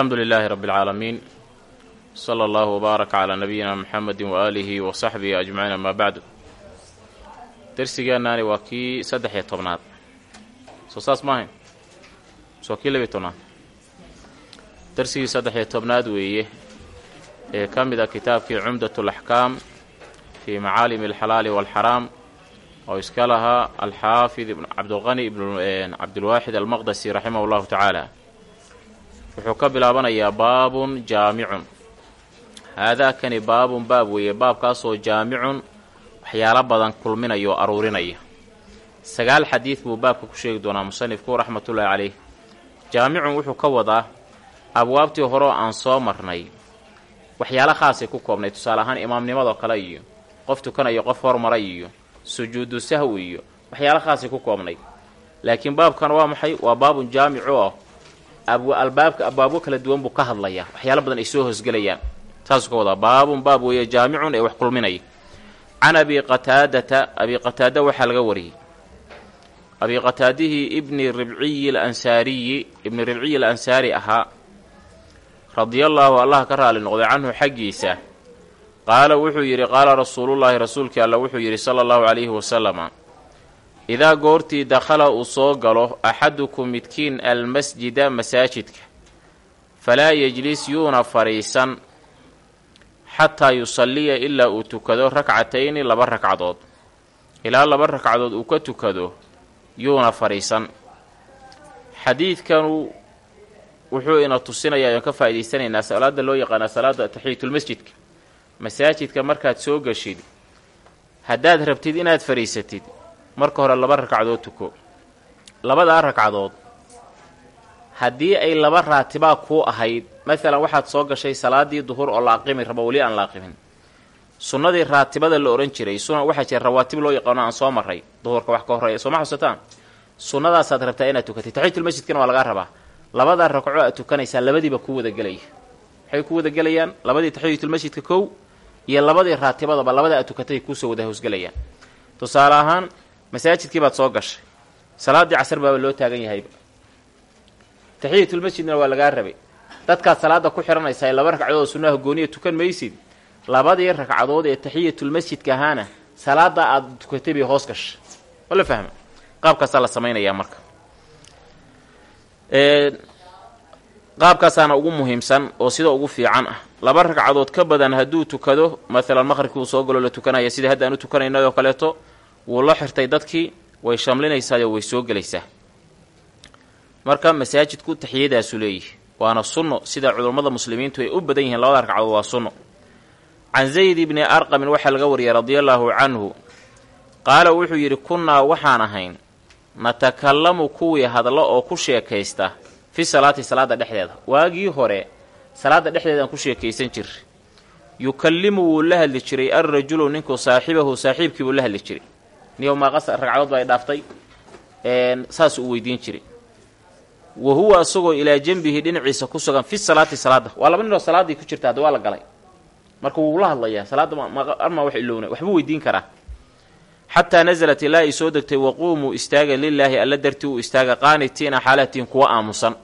alxamdu lilaahi rabbi اlcaalamiin sala allahu wbaaraka calaa nabiyina muxamedi waaalihi wa saxbihi ajmaciin amaa bacdu dersigeennaani waa kii saddex iyo tobnaad soo saas maahayn soo kii labiyo tobnaad dersigii saddex iyo tobnaad weeye ee ka mid a kitaabkii cumdat alaxkaam fii macaalimi alxalaali waalxaraam oo iska lahaa alxaafid cabdulqani ibn cabdilwaaxid almaqdasi raximah llahu tacaala wuxuu ka bilaabanayaa baabun jaamicun. Haadaakani baabun baab weeye baabkaasoo jaamicun waxyaalo badan kulminaya oo aruurinaya. Sagaal xadiid buu baabka ku sheegi doonaa musanifku raxmatullaahi caleyh jaamicun wuxuu ka wadaa abwaabtii hore oo aan soo marnay waxyaalo khaasay ku koobnay tusaale ahaan imaamnimadoo kale iyo qof tukanayo qof hormaray iyo sujuudu sahwi iyo waxyaalo khaasay ku koobnay. Laakiin baabkan waa maxay? Waa baabun jaamicu ah albaabka abwaabo kala duwan buu ka hadlayaa. Waxyaalo badan ay soo hoosgelayaan. Saasuu ka wadaa baabun baab weeye jaamicun ee wax kulminaya can abi qataadata abi qataada waxaa laga wariyey. Abi qataadihii ibni ribciyi alansaariyi ibni ribciyi alansaari ahaa radiallaahu allah ka raali noqday canhu xaggiisa. Qaala wuxuu yidhi qaala rasuulullaahi rasuulkii alla wuxuu yidhi sala allahu calayhi wasalama idaa goortii dakhala uu soo galo axadukum midkiin almasjida masaajidka. Falaa yejlis yuuna fadhiisan xataa yusalliya ilaa uu tukado rakcatayni laba ragcadood ilaa laba ragcadood uu ka tukado yuuna fadhiisan xadiidkanu wuxuu ina tusinayaa oon ka faa'idaysanaynaa salaada loo yaqaana salaada taxiyatulmasjidka masaajidka markaad soo gashid haddaad rabtid inaad fadhiisatid marka hore laba ragcadood tuko. Labadaa ragcadood haddii ay laba raatibaa kuu ahayd maalan waxaad soo gashay salaadii duhur oo la aqimi rabo weli aan la aqimin sunnadii raatibada la odhan jiray suna waxaa jira rawaatib loo yaqaano aan soo maray duhurka wax ka horreeya sooma xusataan? Sunnadaasaad rabtaa inaad tukatid taxiyatulmasjidkana waa lagaa rabaa. Labadaa ragco aad tukanaysaa labadiiba ku wadagelaya waxay ku wadagelayaan labadii taxiyatulmasjidka kow iyo labadii raatibadaba labada aad tukatay kuusoo wada hoosgelayaan tusaale ahaan masaajidkii baad soo gashay. Salaaddii casar baaba loo taagan yahayba taxiyatulmasjidna waa lagaa rabay. Dadkaad salaada ku xihanaysaa ee laba ragcadood oo sunnaha gooniya tukan maysid labadii ragcadood ee taxiyatulmasjidka ahaana salaada aad tukatay bay hoos gashay. Oo la fahma? Qaabkaasaa la samaynayaa marka. Qaabkaasaana ugu muhiimsan oo sida ugu fiican ah. Laba ragcadood ka badan hadduu tukado maalan maqribkii uu soo galo la tukanaya sida hadda aan u tukanaynay oo kaleeto wuu la xirtay dadkii way shamlinaysaayoo way soo gelaysaa. Marka masaajidku taxiyadaasu leeyihi waana sunno sida culummada muslimiintu ay u badan yihiin labada ragcadood waa sunno. Can zayd ibni arqamin waxaa laga wariyay radiallaahu canhu qaala wuxuu yidhi kunnaa waxaan ahayn natakallamu kuwii hadlo oo ku sheekaysta fi salaati salaada dhexdeeda. Waagii hore salaada dhexdeedaan ku sheekaysan jir yukallimu wuu la hadli jiray alrajulu ninku saaxibahu saaxiibkii buu la hadli jiray niyow maaqas ragcadood ba ay dhaaftay. Saas uu weydiin jiray. Wa huwa isagoo ilaa janbihi dhinaciisa ku sugan fi salaati salaada. Waa laba ninoo salaaddii ku jirta hadda waa la galay. Marka wuu la hadlayaa. Salaadda armaa wax ilowna waxbuu weydiin karaa. Xataa nasalat ilaa ay soo degtay waquumuu istaaga lilaahi alla dartii uu istaaga qaanitiina xaalatiin kuwa aamusan.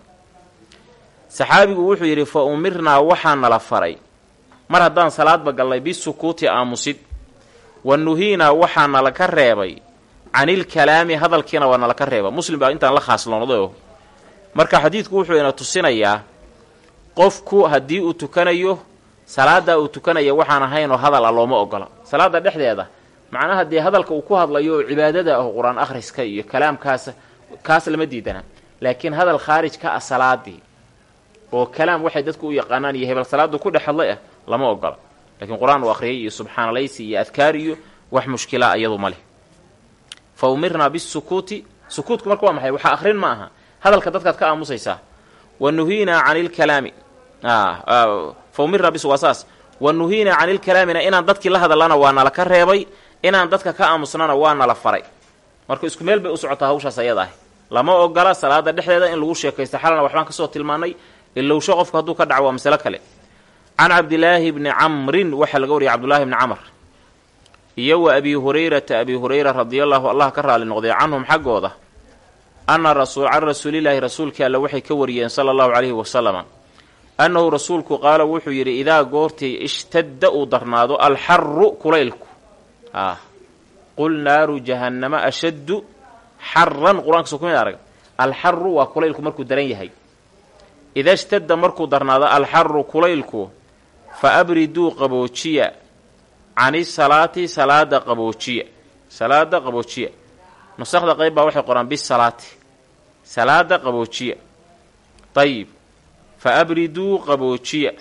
Saxaabigu wuxuu yidhi fa umirnaa waxaa nala faray. Mar haddaan salaadba gallay bisukuuti aamusid wa nuhiinaa waxaa nalaka reebay. Canilkalaami hadalkiina waa nalaka reeba muslim baa intaan la khaasloonaday marka xadiidku wuxuu ina tusinayaa qofku haddii uu tukanayo salaaddaa uu tukanaya waxaan ahaynoo hadal ah looma ogola. Salaadda dhexdeeda macnaha dee hadalka uu ku hadlayo oo cibaadada ah qur'aan akhriska iyo kalaamkaas kaas lama diidana. Laakiin hadal khaarij ka ah salaadii oo kalaam waxay dadku u yaqaanaan iyo hebel salaadu ku dhex hadlay ah lama ogola laakiin qur'aan uu akhriyay iyo subxaanalaysi iyo adkaar iyo wax mushkila iyadu ma leh. Fa umirnaa bisukuuti sukuutku marka waa maxay? Waxaa akhrin ma aha. Hadalka dadkaad ka aamusaysaa wa nuhiinaa cani lkalaami fa umirnaa bis waa saas. Wa nuhiinaa cani lkalaamina inaan dadkii la hadallana waa nala ka reebay inaan dadka ka aamusnana waa nala faray. Marka isku meel bay u socotaa hawshaas ayada ah lama ogola salaada dhexdeeda in lagu sheekaysto xalana waxbaan ka soo tilmaanay ilowsho qofka hadduu ka dhaco waa masalo kale can cabdilaahi bni camrin waxaa laga wariyay cabdullaahi bni camr iyo wa abi hurayrata abi hurayra radiallahu allah ka raali noqday canhum xaggooda anna rasul can rasuulilaahi rasuulkii alle waxay ka wariyeen sala allahu calayhi wasalama annahu rasuulku qaala wuxuu yidhi idaa goortii ishtadda uu darnaado alxaru kulaylku a qul naaru jahannama ashaddu xaran qur'aanka soo kumid arag alxaru waa kulaylku markuu daran yahay ida ishtadda markuu darnaado alxaru kulaylku fa abriduu qaboojiya cani salaati salaada qaboojiya salaada qaboojiya nusakda qayb baa waxay qoraan bisalaati salaada qaboojiya ayib fa abriduu qaboojiya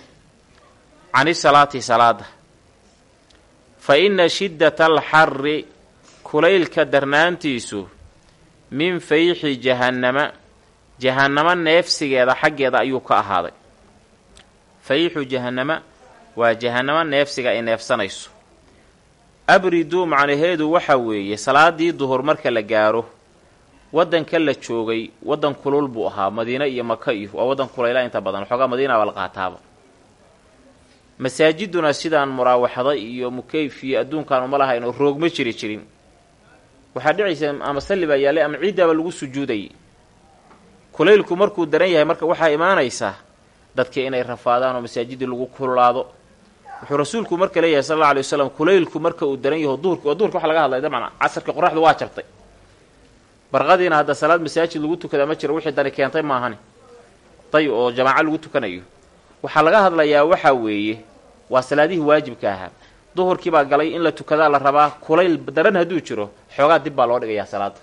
cani salaati salaada fa inna shiddata alxarri kulaylka darnaantiisu min fayxi jahannama jahannamo neefsigeeda xaggeeda ayuu ka ahaaday fayxu jahannama waa jahannamo neefsiga ay neefsanayso. Abriduu macnaheedu waxa weeye salaadii duhur marka la gaaro waddanka la joogay waddan kulul buu ahaa madiine iyo maka iyo waa waddan kulayla inta badan waxoogaa madiina baa la qaataaba. Masaajiduna sidaan muraawaxada iyo mukeyf iyo adduunkaan uma lahayn oo roog ma jiri jirin. Waxaa dhicaysa ama salli baa yaallay ama ciiddaaba lagu sujuudayay. Kulaylku markuu daran yahay marka waxaa imaanaysaa dadkii inay rafaadaan oo masaajidii lagu kululaado wuxuu rasuulku marka leeyahay sal alla alay wasalam kulaylku marka uu daran yaho duhurka waa duhurka waxa laga hadlay dabcan casarkii qoraxdu waa jabtay barqadiina hadda salaad masaajid lagu tukada ma jiro wixii dani keentay maahani. Dayib oo jamaaco lagu tukanayo. Waxaa laga hadlayaa waxaa weeye waa salaadihii waajibka ahaa. Duhurkii baa galay in la tukadaa la rabaa kulayl daran hadduu jiro xoogaa dib baa loo dhigayaa salaada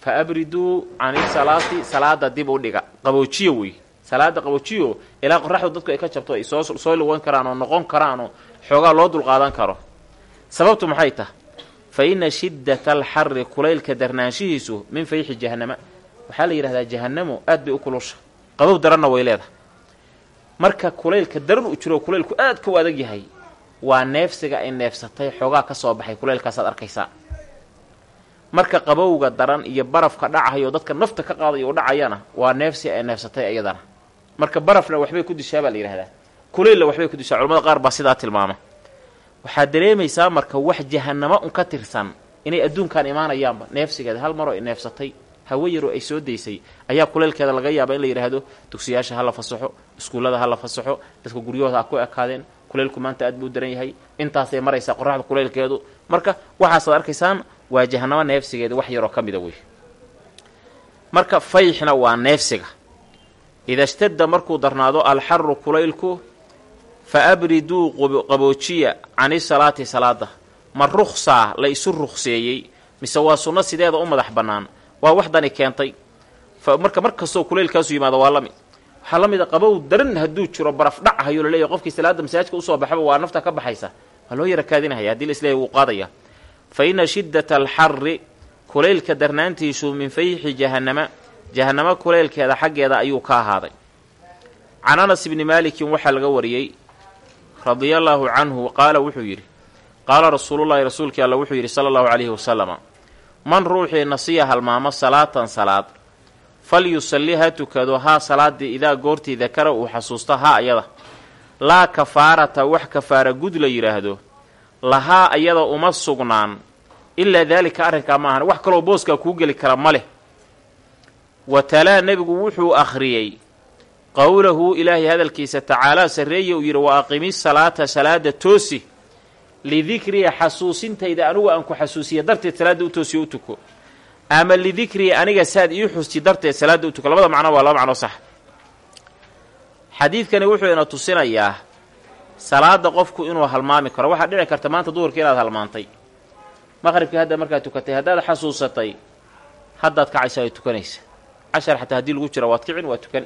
fa abriduu cani salaada dib u dhiga. Qaboojiyo wey salaada qaboojiyo ilaa qoraxdu dadku ay ka jabto ay soo soo lugan karaan oo noqon karaan oo xoogaa loo dulqaadan karo. Sababtu maxay tah fa inna shiddata alxarri kulaylka darnaanshihiisu min fayxi jahannama. Waxaa la yidhahdaa jahannamo aad bay u kulusha. Qabow daranna way leedahay. Marka kulaylka daran uu jiro kulaylku aadka u adag yahay waa neefsiga ay neefsatay xoogaa ka soo baxay kulaylkaasaad arkaysaa. Marka qabowga daran iyo barafka dhacayo dadka nafta ka qaadayo u dhacayana waa neefsi ay neefsatay iyadana marka barafna waxbay ku dishaa baa la yidhahdaa kulaylla waxbay ku dishaa culamada qaar baa sidaa tilmaama waxaad dareemaysaa marka wax jahanamo un ka tirsan inay adduunkan imaanayaanba neefsigeeda hal maroo ay neefsatay hawo yaroo ay soo daysay ayaa kulaylkeeda laga yaaba in la yidhaahdo dugsiyaasha ha la fasaxo iskuullada ha la fasaxo dadka guryahooda ha ku ekaadeen kulaylku maanta aad buu daran yahay intaasay maraysaa qoraxda kulaylkeedu marka waxaasaad arkaysaan waa jahanamo neefsigeeda wax yaroo ka mida wey marka fayxna waa neefsiga ida shtadda markuu darnaado alxaru kulaylku fa abriduu qaboojiya cani salaati salaada ma ruksaa la isu rukseeyey mise waa sunno sideeda u madax bannaan waa wax dani keentay marka mar kastoo kulaylkaasu yimaado waa la mid waxaa la mid a qabow daran hadduu jiro baraf dhac ahayoo laleeyahy qofkii salaada masaajidka u soo baxaba waa nafta ka baxaysa waa loo yara kaadinahaya haddii la isleeyahy wuu qaadaya fa inna shiddata alxarri kulaylka darnaantiisu min fayxi jahannama jahannamo kulaylkeeda xaggeeda ayuu ka ahaaday. Can anas ibni maalikin waxaa laga wariyey radia allaahu canhu qaala wuxuu yidhi qaala rasuulullaahi rasuulkii alla wuxuu yidhi sala allahu calayhi wasalama man ruuxii nasiya halmaamo salaatan salaad fal yusalli ha tukado haa salaaddii idaa goortii dakara uu xasuusto haa ayada. Laa kafaarata wax kafaara gud la yidhaahdo lahaa ayada uma sugnaan ilaa daalika arrinkaa maahan wax kaloo booskaa kuu geli kara ma leh wa talaa nebigu wuxuu akhriyey qowlahu ilaahay hadalkiisa tacaalaa sarreeye uu yidhi wa aqimi salaata salaada toosi lidikriya xasuusintayda anigu aan ku xasuusiya darteed salaadda u toosiyo u tuko. Ama lidikriya aniga saad ii xusti darteed salaadda u tuko. Labada macno waa laba macnoo sax. Xadiidkani wuxuu ina tusinayaa salaada qofku inuu halmaami karo. Waxaa dhici karta maanta duhurka inaad halmaantay. Maqribkii hadda markaad tukatay haddaad xasuusatay haddaad kacaysa ay tukanaysa cashar xataa haddii lagu jira waad kicin waa tukan.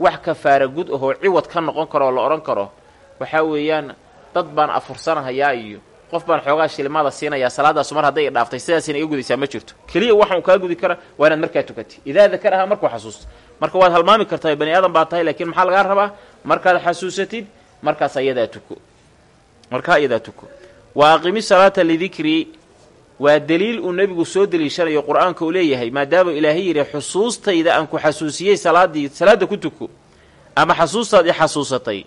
Wax kafaara gud ahoo ciwad ka noqon karo la odhan karo waxaa weeyaan dad baan afursanahayaa iyo qof baan xoogaa shilimaada siinayaa salaadaasu mar hadday dhaaftay sidaasina iga gudaysaa ma jirto. Keliya waxaan kaa gudi kara waa inaad markaa tukatay. Idaa dakarahaa markuu xasuusto. Marka waad halmaami kartaa bani aadan baa tahay laakiin maxaa lagaa rabaa? Markaad xasuusatid markaas ayadaa tuko. Markaa ayadaa tuko. Wa aqimi salaata lidikrii waa deliil uu nebigu soo deliishanayo qur'aanka uu leeyahay maadaama ilaahay yidhi xusuustayda aan ku xasuusiyey salaaddii salaadda ku tuko ama xasuustaad i xasuusatay.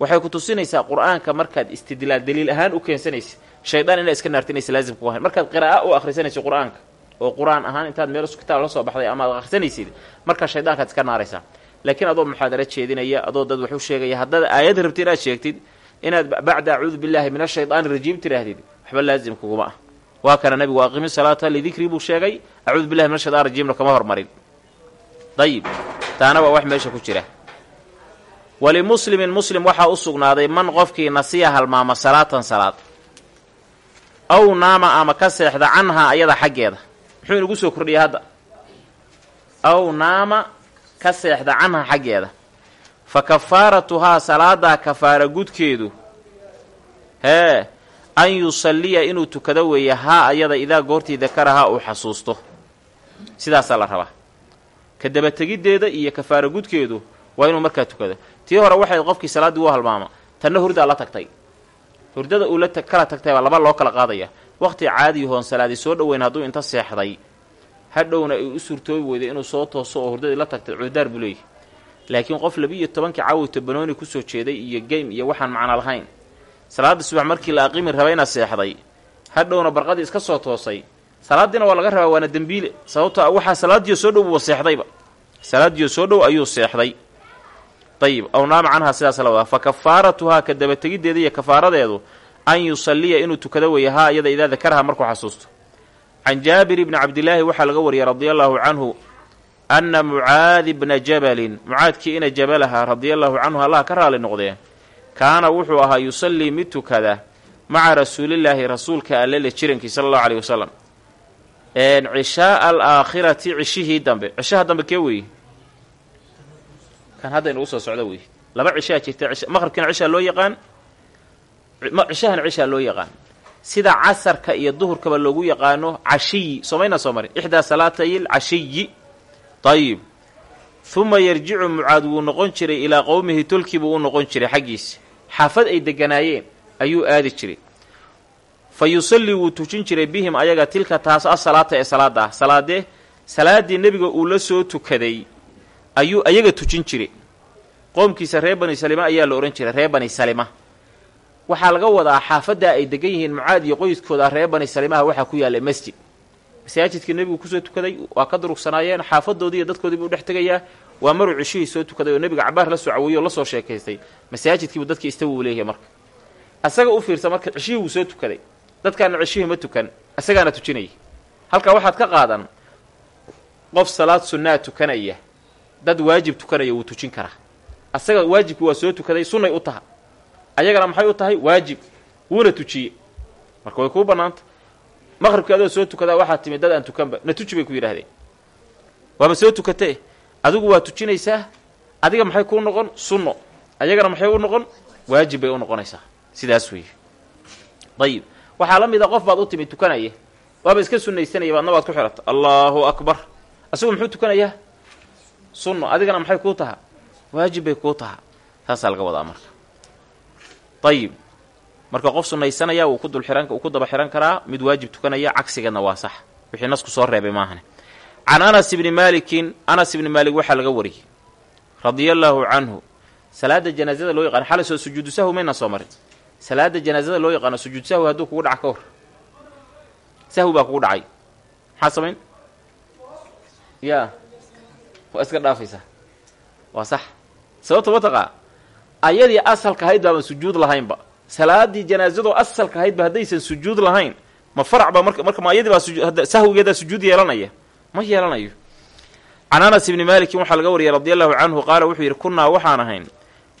Waxay ku tusinaysaa qur'aanka markaad istidlaal daliil ahaan u keensanaysa shaydaan inaad iska naarta inaysa laazim ku ahayn markaad qira'a u akhrisanayso qur'aanka oo qur'aan ahaan intaad meel kitaab la soo baxday ama ad akhrisanaysid markaa shaydaankaad iska naaraysaa. Laakiin adoo muxaadaro jeedinaya adoo dad wax u sheegaya haddaad aayad rabti inaad sheegtid inaad bacda acuudu billahi min ashaydaani rajiim tiraahdid waxba laazim kuguma ah waa kana nabigu aqimi salaata lidikrii buu sheegay acuudu billahi min ashaytaan rajiimna kama hormarin. Dayib. Taana waa wax meesha ku jira. Walimuslimin muslim waxaa u sugnaaday man qofkii nasiya halmaama salaatan salaad aw naama ama ka seexda canhaa ayada xaggeeda. Muxuu inagu soo kordhiyay hadda? Aw naama ka seexda canhaa xaggeeda. Fa kafaaratuhaa salaadaa kafaara gudkeedu. Hee an yusalliya inuu tukado weeye haa ayada idaa goortii dakarahaa uu xasuusto. Sidaasaa la rabaa. Ka dabategiddeeda iyo kafaara gudkeedu waa inuu markaa tukado. Tii hore waxay qofkii salaaddii u halmaama. Tanna hurdaa la tagtay. Hurdada uu la kala tagtay baa laba loo kala qaadaya. Waqti caadi hoon salaadii soo dhoweyn hadduu inta seexday hadhowna ay u suurtoobi weyday inuu soo tooso oo hurdadii la tagtay cuudaar buu leeyahy laakiin qof labi-iyo tobankii caawito banooni ku soo jeeday iyo game iyo waxaan macno lahayn salaadda subax markii la aqimi rabayna seexday. Hadhowna barqadii iska soo toosay. Salaadiina waa laga rabaa waana dembiile sababto waxaa salaadiyo soo dhow buuba seexdayba. Salaadiyo soo dhow ayuu seexday. Ayib aw naama canhaa sidaas la wadaa. Fa kafaaratuhaa ka dabategiddeeda iyo kafaaradeedu an yusalliya inuu tukado weeye haa iyada idaa dakaraha markuu xasuusto. Can jaabir bni cabdilaahi waxaa laga wariyey radia allaahu canhu anna mucaadi bna jabalin mucaadkii ina jabalaha radia allaahu canhu allah ka raali noqdee kaana wuxuu ahaa yusallii mid tukada maca rasuulillaahi rasuulka allele jirankii sala allahu aleyh wasalam cishaaa alaakhirati cishihii dambe. Cishaha dambe kee weeye kan hadda inugu soo socda wey laba cishaa jirta. Maqribkiina cishaa loo yaqaan? Cishahana cishaa loo yaqaan. Sida casarka iyo duhurkaba loogu yaqaano cashiyi. Soomayna soo marin. Ixdaa salaatay lcashiyi ayib huma yarjicu mucaad wuu noqon jiray ilaa qowmihi tolkii buu u noqon jiray xaggiisa xaafad ay deganaayeen ayuu aadi jiray. Fa yusallii wuu tujin jiray bihim ayaga tilka taas asalaata ee salaada ah. Salaadee salaaddii nebiga uu la soo tukaday ayuu ayaga tujin jiray. Qoomkiisa reer bani salima ayaa la odhan jiray reer bani salima. Waxaa laga wadaa xaafaddaa ay degan yihiin mucaad iyo qoyskooda reer bani salimaha waxaa ku yaallay masjid masaajidkii nebigu ku soo tukaday waa ka durugsanaayeen xaafadoodii iyo dadkoodii buu dhex tegayaa waa maruu cishihii soo tukaday oo nebiga cabaar la soo caweeyey oo la soo sheekaystay. Masaajidkiibuu dadkii istawi uu leeyahay marka. Asaga u fiirsa marka cishihii wuu soo tukaday. Dadkaana cishihii ma tukan asagaana tujinaya halkaa waxaad ka qaadan qof salaad sunnaa tukanaya dad waajib tukanaya wuu tujin karaa. Asaga waajibkii waa soo tukaday sunnay u taha. Ayagana maxay u tahay? Waajib. Wuuna tujiye marka way kuu bannaanta maqribkii adoo soo tukadaa waxaa timid dad aan tukanba na tuji bay ku yidhahdeen waaba soo tukatee? Adigu waa tujinaysaa? Adiga maxay kuu noqon? Sunno. Ayagana maxay u noqon? Waajib bay u noqonaysaa. Sidaas weeye. Ayib waxaa la mid a qof baad u timid tukanaya waaba iska sunnaysanaya baadna waad ku xidhata allaahu akbar. Asagu muxuu tukanayaa sunno. Adigana maxay kuu taha? Waajib bay kuu taha. Taasaa laga wadaa marka. Ayib marka qof sunnaysanaya wuu ku daba xihan karaa mid waajib tukanaya cagsigeedna waa sax. Wixii nasku soo reebay maahane can anas ibni maalikin anas ibni maalik waxaa laga wariyey. Radia allaahu canhu. Salaada janaazada loo yaqaano xalay soo sujuudu sahwi mayna soo marin. Salaada janaazada loo yaqaano sujuud sahwi hadduu kugu dhaca ka hor. Sahwi baa kugu dhacay. Maxaa samayn? Ya. Waa iska dhaafaysaa waa sax. Sababta mataqaa ayadii asalka ahayd baaban sujuud lahaynba salaadii janaazadoo asalka ahaydba haddaysan sujuud lahayn ma farac ba marka marka ma ayadii baa sahwigeedaa sujuud yeelanaya ma yeelanayo. Can anas ibni maalikin waxaa laga wariyay radi allahu canhu qaala wuxuu yidhi kunnaa waxaan ahayn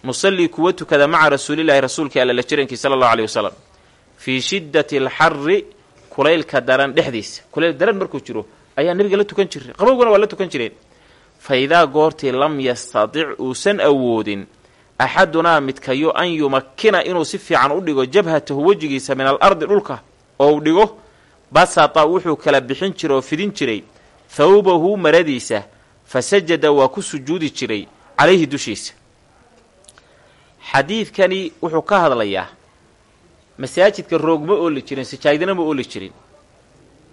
nusallii kuwa tukada maca rasuulilaahi rasuulkii alla la jirankii sala allahu aleyh wasalam fii shiddati alxarri kulaylka daran dhexdiisa. Kulayl daran markuu jiro ayaa nebiga la tukan jiray qabowguna waa la tukan jireen. Fa idaa goortii lam yastadic uusan awoodin axadunaa midkayo an yumakkina inuu si fiican u dhigo jabhatahu wejigiisa min al ardi dhulka oo u dhigo basata wuxuu kala bixin jiray oo fidin jiray thawbahu maradiisa fa sajada waa ku sujuudi jiray calayhi dushiisa xadiidkani wuxuu ka hadlayaa masaajidka roogma ooli jirin sijaadina ma ooli jirin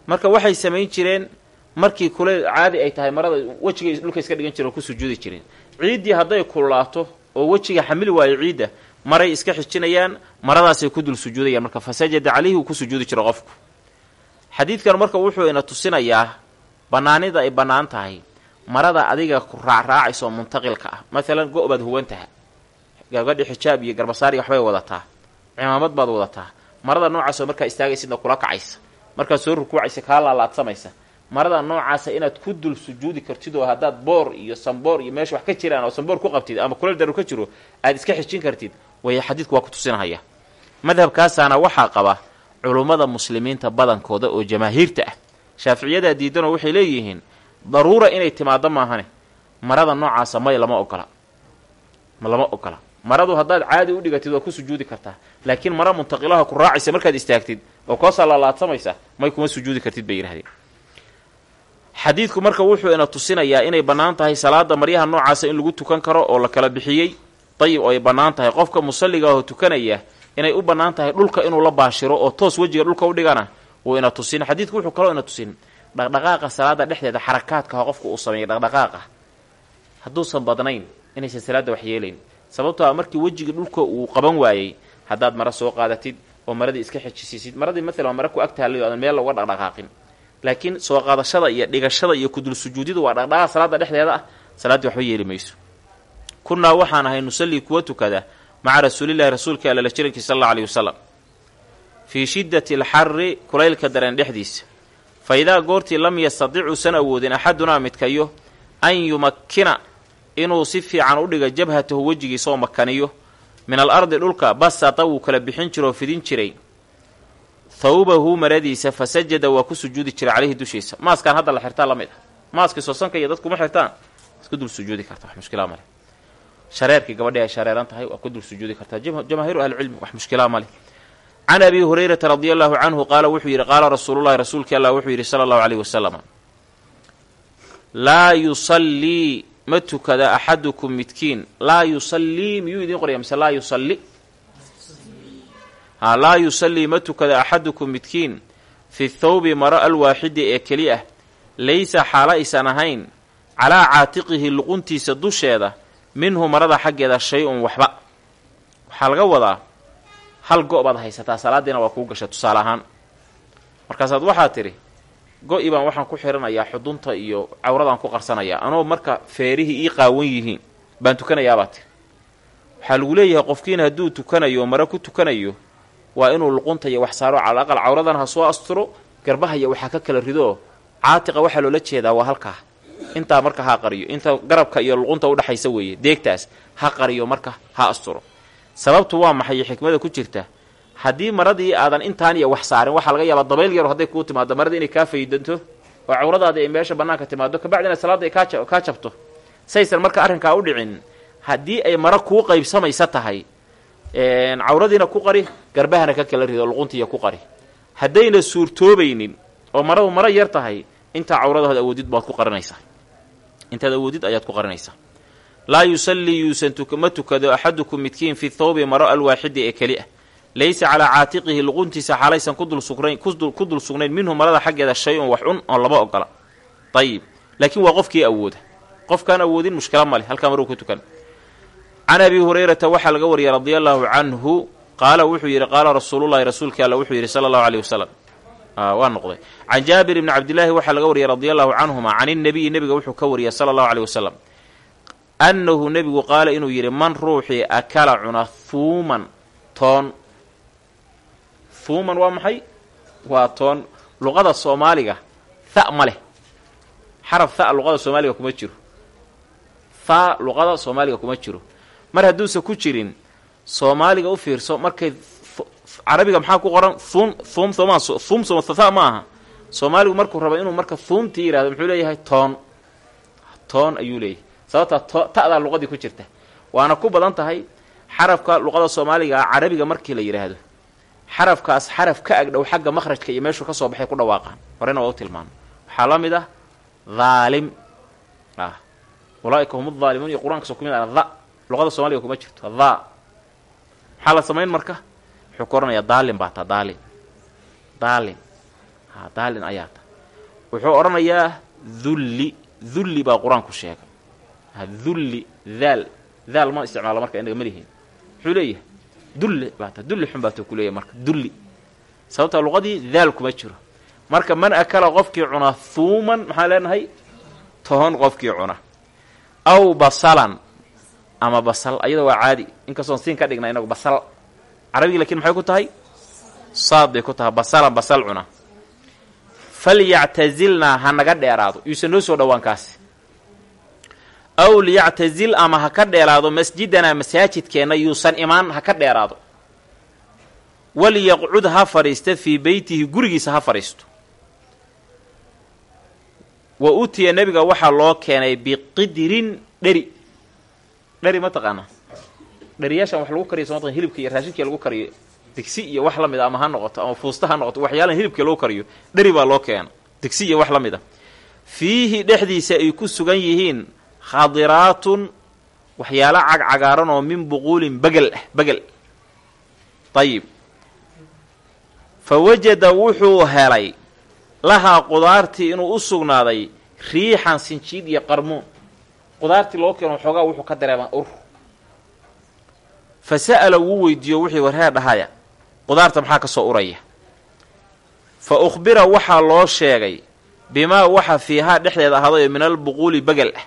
marka waxay samayn jireen markii kule caadi ay tahay marada wejigay dhulka iska dhigan jireen oo ku sujuudi jireen ciiddii hadday kulaato oo wejiga xamili waayo ciidda maray iska xijinayaan maradaasay ku dul sujuudayaan. Marka fa sajada calayhi uu ku sujuudi jiro qofku. Xadiidkan marka wuxuu ina tusinayaa bannaanida ay bannaan tahay. Marada adiga ku raacraacaysa muntaqilka ah. Maalan go- baad huwantaha. Gabadhi xijaab iyo garbasaar iyo waxbay wadataa. Cimaamad baad wadataa. Marada noocaasoo markaa istaagaysidna kula kacaysa. Markaad soo rukuucaysa kaa laalaadsamaysa marada noocaasa inaad ku dul sujuudi kartid oo haddaad boor iyo samboor iyo meesha wax ka jiraan oo samboor ku qabtid ama kuleel daru ka jiro aad iska xijin kartid. Way xadiidku waa ku tusinahaya. Madhabkaasaana waxaa qaba culummada muslimiinta badankooda oo jamaahiirta ah. Shaaficiyadaa diidanoo waxay leeyihiin daruura inay timaado maahane. Marada noocaasa may lama ogola. Lama ogola. Maradu haddaad caadi u dhigatid waad ku sujuudi kartaa laakiin mara muntaqilaha ku raacaysa markaad istaagtid oo koosaa laalaadsamaysa may kuma sujuudi kartid bay yidhahdeen xadiidku marka wuxuu ina tusinayaa inay bannaan tahay salaada maryaha noocaasa in lagu tukan karo oo la kala bixiyey. Dayib oo ay bannaan tahay. Qofka musalliga oo tukanaya inay u bannaan tahay dhulka inuu la baashiro oo toos wejiga dhulka u dhigana wuu ina tusin. Xadiidku wuxuu kaloo ina tusin dhaqdhaqaaqa salaada dhexdeeda xarakaadkaha qofka uu sameeyay dhaqdhaqaaqa. Hadduusan badnayn inaysan salaadda wax yeelayn. Sababtoo a markii wejigii dhulka uu qaban waayey haddaad mara soo qaadatid oo maradii iska xejisiisid maradii maalan mara ku ag taallay o aadan meel looga dhaqdhaqaaqin laakiin soo qaadashada iyo dhigashada iyo kudul sujuudidu waa dhaqdhaqaaq salaada dhexdeeda ah. Salaaddii waxba yeeli mayso. Kunnaa waxaan ahay nusallii kuwa tukada maca rasuulillahi rasuulka alla la jirankii sal alla aleyhi wasalam fii shiddati alxarri kulaylka dareen dhexdiisa. Fa idaa goortii lam yastadic uusan awoodin axadunaa midkayo an yumakkina inuu si fiican u dhiga jabhatahu wejigiisa oo makaniyo min al ardi dhulka basata wuu kala bixin jiro oo fidin jiray thawbahu maradiisa fa waa ku sujuudi jiray caleyhi dushiisa. Maaskaan hadda la xirtaa la mid ah. Maaskii soosanka iyo dadkuma xirtaan. Isku dul sujuudi karta wax mushkilaa male shareerkii gabadhii ay shareeran tahay waa ku dul sujuudi kartaa jamaahiiru ahlicilmi wax mushkilaa male can abi hurayrata radia allahu canhu qaala wuxuu yidhi qaala rasuulullahi rasuulkii allah wuxuu yidhi sala allahu aleyhi wasalam laa yusallii ma tukada axadukum midkiin. Laa yusallii miyuu idiin qoraya mise laa yusalli ha laa yusallii ma tukada axadukum midkiin fi thawbi maro alwaaxidi ee keli ah. Laysa xaalo aysan ahayn. Calaa caatiqihi luquntiisa dusheeda minhu marada xaggeeda shay-un waxba. Waxaa laga wadaa hal go' baad haysataa salaadiina waa kuu gasha tusaale ahaan. Markaasaad waxaa tidhi go-i baan waxaan ku xiranayaa xudunta iyo cawradaan ku qarsanayaa. Anoo marka feerihii ii qaawan yihiin baan tukanayaabaa tiri waxaa lagu leeyahay qofkiina hadduu tukanayo mare ku tukanayo waa inuu luqunta iyo wax saaro cala aqal. Cawradan ha soo asturo garbahaya waxaa ka kala ridoo caatiqa waxaa loola jeedaa waa halkaa. Intaa marka ha qariyo inta garabka iyo luqunta udhexaysa weeye deegtaas ha qariyo marka ha asturo. Sababtu waa maxay xikmada ku jirta? Haddii maradii aadan intaan iyo wax saarin waxaa laga yaabaa dabayl yaro hadday kuu timaado maradii inay kaa faydanto oo cawradaadii ay meesha bannaanka timaado kabacdina salaadda ay kaa jabto. Saysan marka arrinkaa u dhicin haddii ay maro kuu qaybsamaysa tahay cawradiina ku qari garbahana ka kala rido luquntiiya ku qari. Haddayna suurtoobaynin oo maradu maro yar tahay intaa cawradahood awoodid baad ku qarinaysaa. Intaad awoodid ayaad ku qarinaysaa. Laa yusallii yuusan ma tukado axadukum midkiin fi thawbi maro alwaaxidi ee keli ah. Laysa calaa caatiqihi luquntiisa xaalaysan ku dul sugnayn minhu marada xaggeeda shay-un wax un oo lama ogola. Ayib laakiin waa qofkii awooda. Qofkaan awoodin mushkila male halkaa maruu ku tukan can abi hurayrata waxaa laga wariyay radia allaahu canhu qaala wuxuu yidhi qaala rasuulullahi rasuulkii alla wuxuu yidhi sala allahu aleyh wasalam waa noqday. Can jaabir ibni cabdillaahi waxaa laga wariyay radia allahu canhuma can innabiyi nebiga wuxuu ka wariyay sala allahu aleyh wasalam annahu nebigu qaala inuu yidhi man ruuxii akala cuna huuman toon. Huuman waa maxay? Waa toon. Luqada soomaaliga tha ma leh. Xaraf tha luqada soomaaliga kuma jiro. Tha luqada soomaaliga kuma jiro mar hadduusan ku jirin soomaaliga u fiirso markay carabiga maxaa ku qoran? Thum thum sooma thum sooma tha ma aha. Soomaaligu markuu rabo inuu marka thuumtii yihahdo muxuu leeyahay toon. Toon ayuu leeyahay. Sababtaa to ta'daa luqadii ku jirta. Waana ku badan tahay xarafka luqada soomaaliga ah carabiga markii la yidhaahdo xarafkaas xaraf ka agdhow xagga makhrajka iyo meeshuu ka soo baxay ku dhawaaqaan. Horena waa u tilmaano waxaa la mid ah dhaalim. Ah. Ulaaika hum aalimuun iyo qur'aanka soo ku mid ah luqada soomaliga kuma jirto. Dha. Maxaa la samayn marka? Wuxuu ka odhanayaa daalin baa taa daalin daalin ha daalin ayaa ta. Wuxuu odhanayaa dhulli dhulli baa qur'aanku sheegay. Dhulli daal daal ma isticmaalo marka inaga malihiin. Muxuu leeyahay dulli baa ta dulli xun baata kuleeyahy marka dulli sababta luqadii daal kuma jiro. Marka man akala qofkii cunaa huuman maxaan leenahay? Tohon qofkii cuna. Aw basalan ama basal ayada waa caadi. Inkastoon siin ka dhigna inagu basal. Carabigi lakiin maxay ku tahay? Saad bay ku tahay. Basalan basal cuna. Falyactazilnaa ha naga dheeraado. Yuusan noo soo dhowaan kaasi. Aw liyactazil ama ha ka dheeraado masjidanaa masaajidkeenna yuusan imaan ha ka dheeraado. Walyaqcud ha fadhiista fii beytihi gurigiisa ha fadhiisto. Wa utiya nebiga waxaa loo keenay biqidrin dheri dheri ma taqaanaa dheriyaashan wax lagu kariyo somataqan hilibka iyo raashinkai lagu kariyo digsi iyo wax la mid a ama ha noqoto ama fuusta ha noqoto waxyaalan hilibka loo kariyo dheri baa loo keena digsi iyo wax la mid a fiihi dhexdiisa ay ku sugan yihiin khadiraatun waxyaalo cagcagaaran oo min buquulin bagel ah bagel ayib fa wajada wuxuu helay lahaa qudaartii inuu u sugnaaday riixan sinjiid iyo qarmuun qudaartii loo keeno xoogaa wuxuu ka dareemaa ur. Fa sa'ala wuu weydiiyo wixii warheer dhahaya qudaarta maxaa ka soo uraya? Fa ukhbira waxaa loo sheegay bimaa waxa fiihaa dhexdeeda ahaaday min albuquuli bagel ah.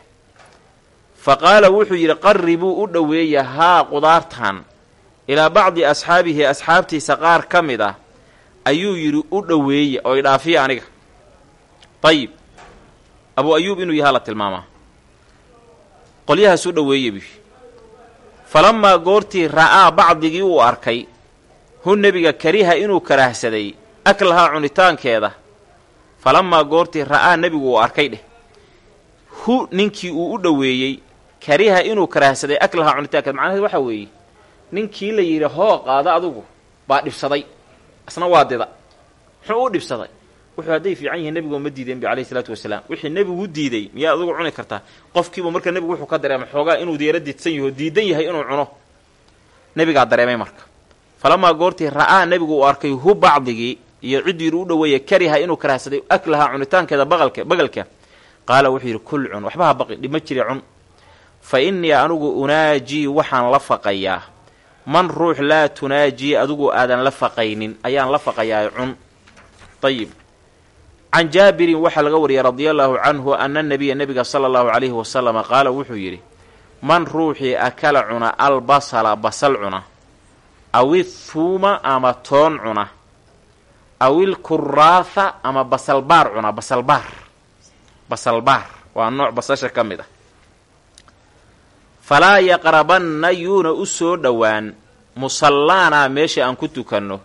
Fa qaala wuxuu yidhi qarribuu u dhoweeya haa qudaartan ilaa bacdi asxaabihi asxaabtiisa qaar ka mid ah ayuu yidhi u dhoweeya oo idhaafiya aniga. Dayib abuu ayuub inuu yahaa la tilmaamaa qolyahaas u dhoweeya buu falamaa goortii ra'aa bacdigii uu arkay hu nebiga kariha inuu karaahsaday aklahaa cunitaankeeda. Falamaa goortii ra'aa nebigu uu arkay dheh hu ninkii uu u dhoweeyey kariha inuu karaahsaday aklahaa cunitaankeeda. Macnaheed waxaa weeye ninkii la yidhi hoo qaada adugu. Baa dhibsaday. Isna waa dida. Muxuu u dhibsaday wuxuu hadday fiican yihiin nebigu ma diideen bi alayhi salaatu wasalaam. Wixii nebigu diiday miyaa adugu cuni kartaa? Qofkiiba marka nebigu wuxuu ka dareemay xoogaa inuu deera didsan yaho diidan yahay inuu cuno. Nebigaa dareemay marka. Falamaa goortii ra'aa nebigu uu arkay hu bacdigii iyo ciddii u dhoweeyey kariha inuu karaahsaday aklahaa cunitaankeeda baqalka bagalka qaala wuxuu yidhi kul cun waxba ha baqi dhib ma cun. Fa innii anugu unaajii waxaan la faqayaa. Man ruux laa tunaajii adigu aadan la faqaynin ayaan la faqayaa cun. Ayib can jaabirin waxaa laga wariyay radia allaahu canhu ana nabiya nebiga sala allahu calayhi wasalama qaala wuxuu yidhi man ruuxii akala cuna albasala basal cuna aw ithuuma ama toon cuna aw ilkuraatha ama basalbaar cuna basalbaar basalbaar waa nooc basasha ka mid ah. Falaa yaqrabanna yuuna u soo dhowaan musallaanaa meesha aan ku tukanno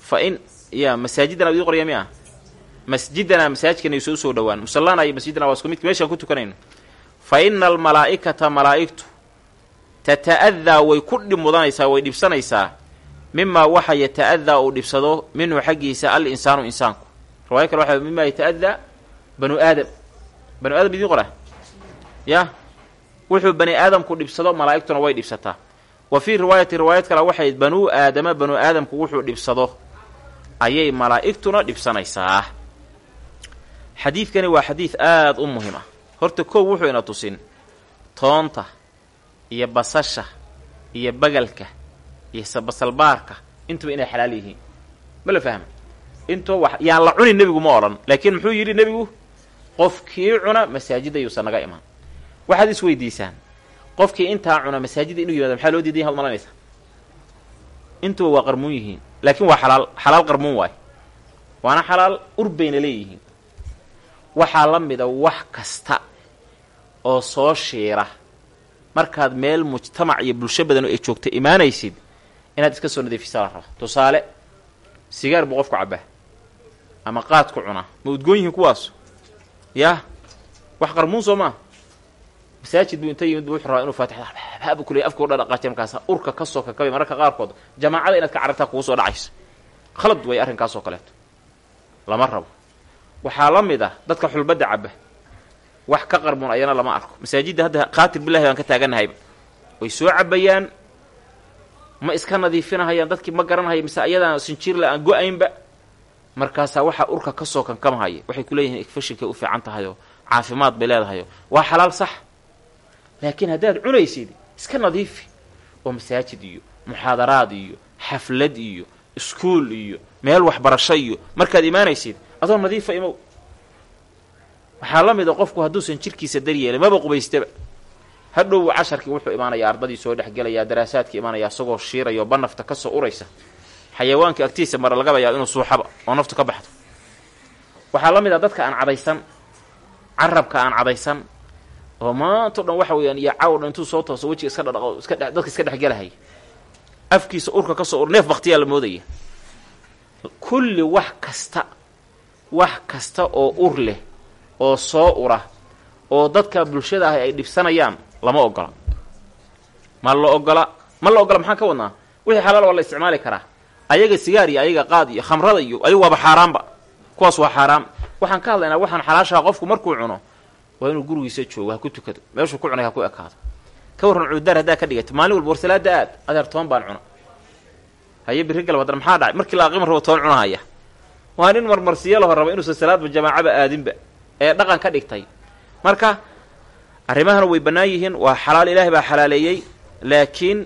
fa in ya masaajidana idii qorya masjidana masaajidkana yuusa u soo dhowaan. Musallaana iyo masjidana waa isku midka meesha aan ku tukanayno fa ina almalaa'ikata malaa'igtu tata'adaa way ku dhib mudanaysaa way dhibsanaysaa mimaa waxa yata'adaa uu dhibsado minhu xaggiisa al insaanu insaanku. Riwaayo kale waxa mimaa yata'adaa banu aadam. Banu aadam idiin qora? Ya? Wuxuu bani aadamku dhibsado malaa'igtuna way dhibsataa. Wa fii riwaayati riwaayad kale waxay banuu aadama banu aadamku wuxuu dhibsado. Ayay malaa'igtuna dhibsanaysaa xadiidkani waa xadiid aada u muhiim ah. Horta kow wuxuu ina tusin toonta iyo basasha iyo bagalka iyo basalbaarka intuba inay xalaal yihiin. Ma la fahma intoo wax yaan la cunin nebigu ma odhan laakiin muxuu yidhi nebigu qofkii cuna masaajidda yuusan naga imaan. Waxaad is weydiisaan. Qofkii intaa cuna masaajidda inuu yimado maxaa loo diiday yaad malanaysaa intuba waa qarmuun yihiin laakiin waa xalaal xalaal qarmuun waay. Waana xalaal ur bayna leeyihiin waxaa la mida wax kasta oo soo shiira. Markaad meel mujtamac iyo bulsho badan ay joogta imaanaysid inaad iska soo nadiifisaa la raba. Tusaale sigaar buu qofku cabbaa ama qaadku cunaa. Ma udgoon yihiin kuwaasu yah wax qarmuun soo maa masaajid buu inta yimid bu wuxuu rabaa inuu faatixda haba kuley afka udha dhaqaajiya markaasa urka ka soo kakabay mararka qaarkood. Jamaacada inaad ka carartaa kugu soo dhacayso khalad way arrinkaasoo kaleeto. Lama rabo waxaa la mid ah dadka xulbadda cabba. Wax ka qarmuun ayana lama arko. Masaajidda hadda qaatil bilahi baan ka taaganahayba way soo cabayaan ma iska nadiifinahayaan dadkii ma garanahaya mise ayadaan sinjiirle aan go'aynba. Markaasaa waxaa urka ka soo kankamahaya waxay ku leeyihiin u fiican tahayoo caafimaad bay leedahayoo waa xalaal sax. Laakiin haddaad cunaysid iska nadiifi. Oo masaajid iyo muxaadaraad iyo xaflad iyo iskuol iyo meel waxbarasho iyo markaad imaanaysid adoo nadiifa imow. Waxaa la mid a qofku hadduusan jirkiisa daryeelin maba qubaystaba. Hadhow casharkii wuxuu imaanayaa ardadii soo dhexgelayaa daraasaadkii imaanaya isagoo shiiraya oo banafta ka soo uraysa. Xayawaanka agtiisa mara lagaba yaabo inuu suuxaba oo naftu ka baxdo. Waxaa la mid ah dadka aan cadaysan carabka aan cadaysan oo maantao dhan waxa weeyaan iyo cawdha intuu soo tooso wejiga iska dhadhaqo iska dhe dadka iska dhexgelahaya afkiisa urka ka soo ur neef baktiyaa la moodaya. Kulli wax kasta wax kasta oo ur leh oo soo ura oo dadka bulshada ah ay dhibsanayaan lama ogola. Ma la ogola ma la ogola maxaan ka wadnaa? Wixii xalaal waa la isticmaali karaa. Ayaga sigaar iyo ayaga qaad iyo khamrada iyo ayagu waaba xaaraanba. Kuwaas waa xaaraam. Waxaan ka hadlaynaa waxaan xalaashaha qofku markuu cuno waa inuu gurigiisa joogo ha ku tukado. Meeshuu ku cunay ha ku ekaado. Ka warran cududaar haddaa ka dhigata maalin walba warsalaada aad adeer toban baan cuna haye birri galab haddana maxaa dhacay? Markii la aqima rabo toban cunahaya waa nin marmarsiyo laho raba inuusan salaadba jamaacaba aadinba ee dhaqan ka dhigtay. Marka arrimahana way bannaan yihiin waa xalaal ilaahay baa xalaaleeyey laakiin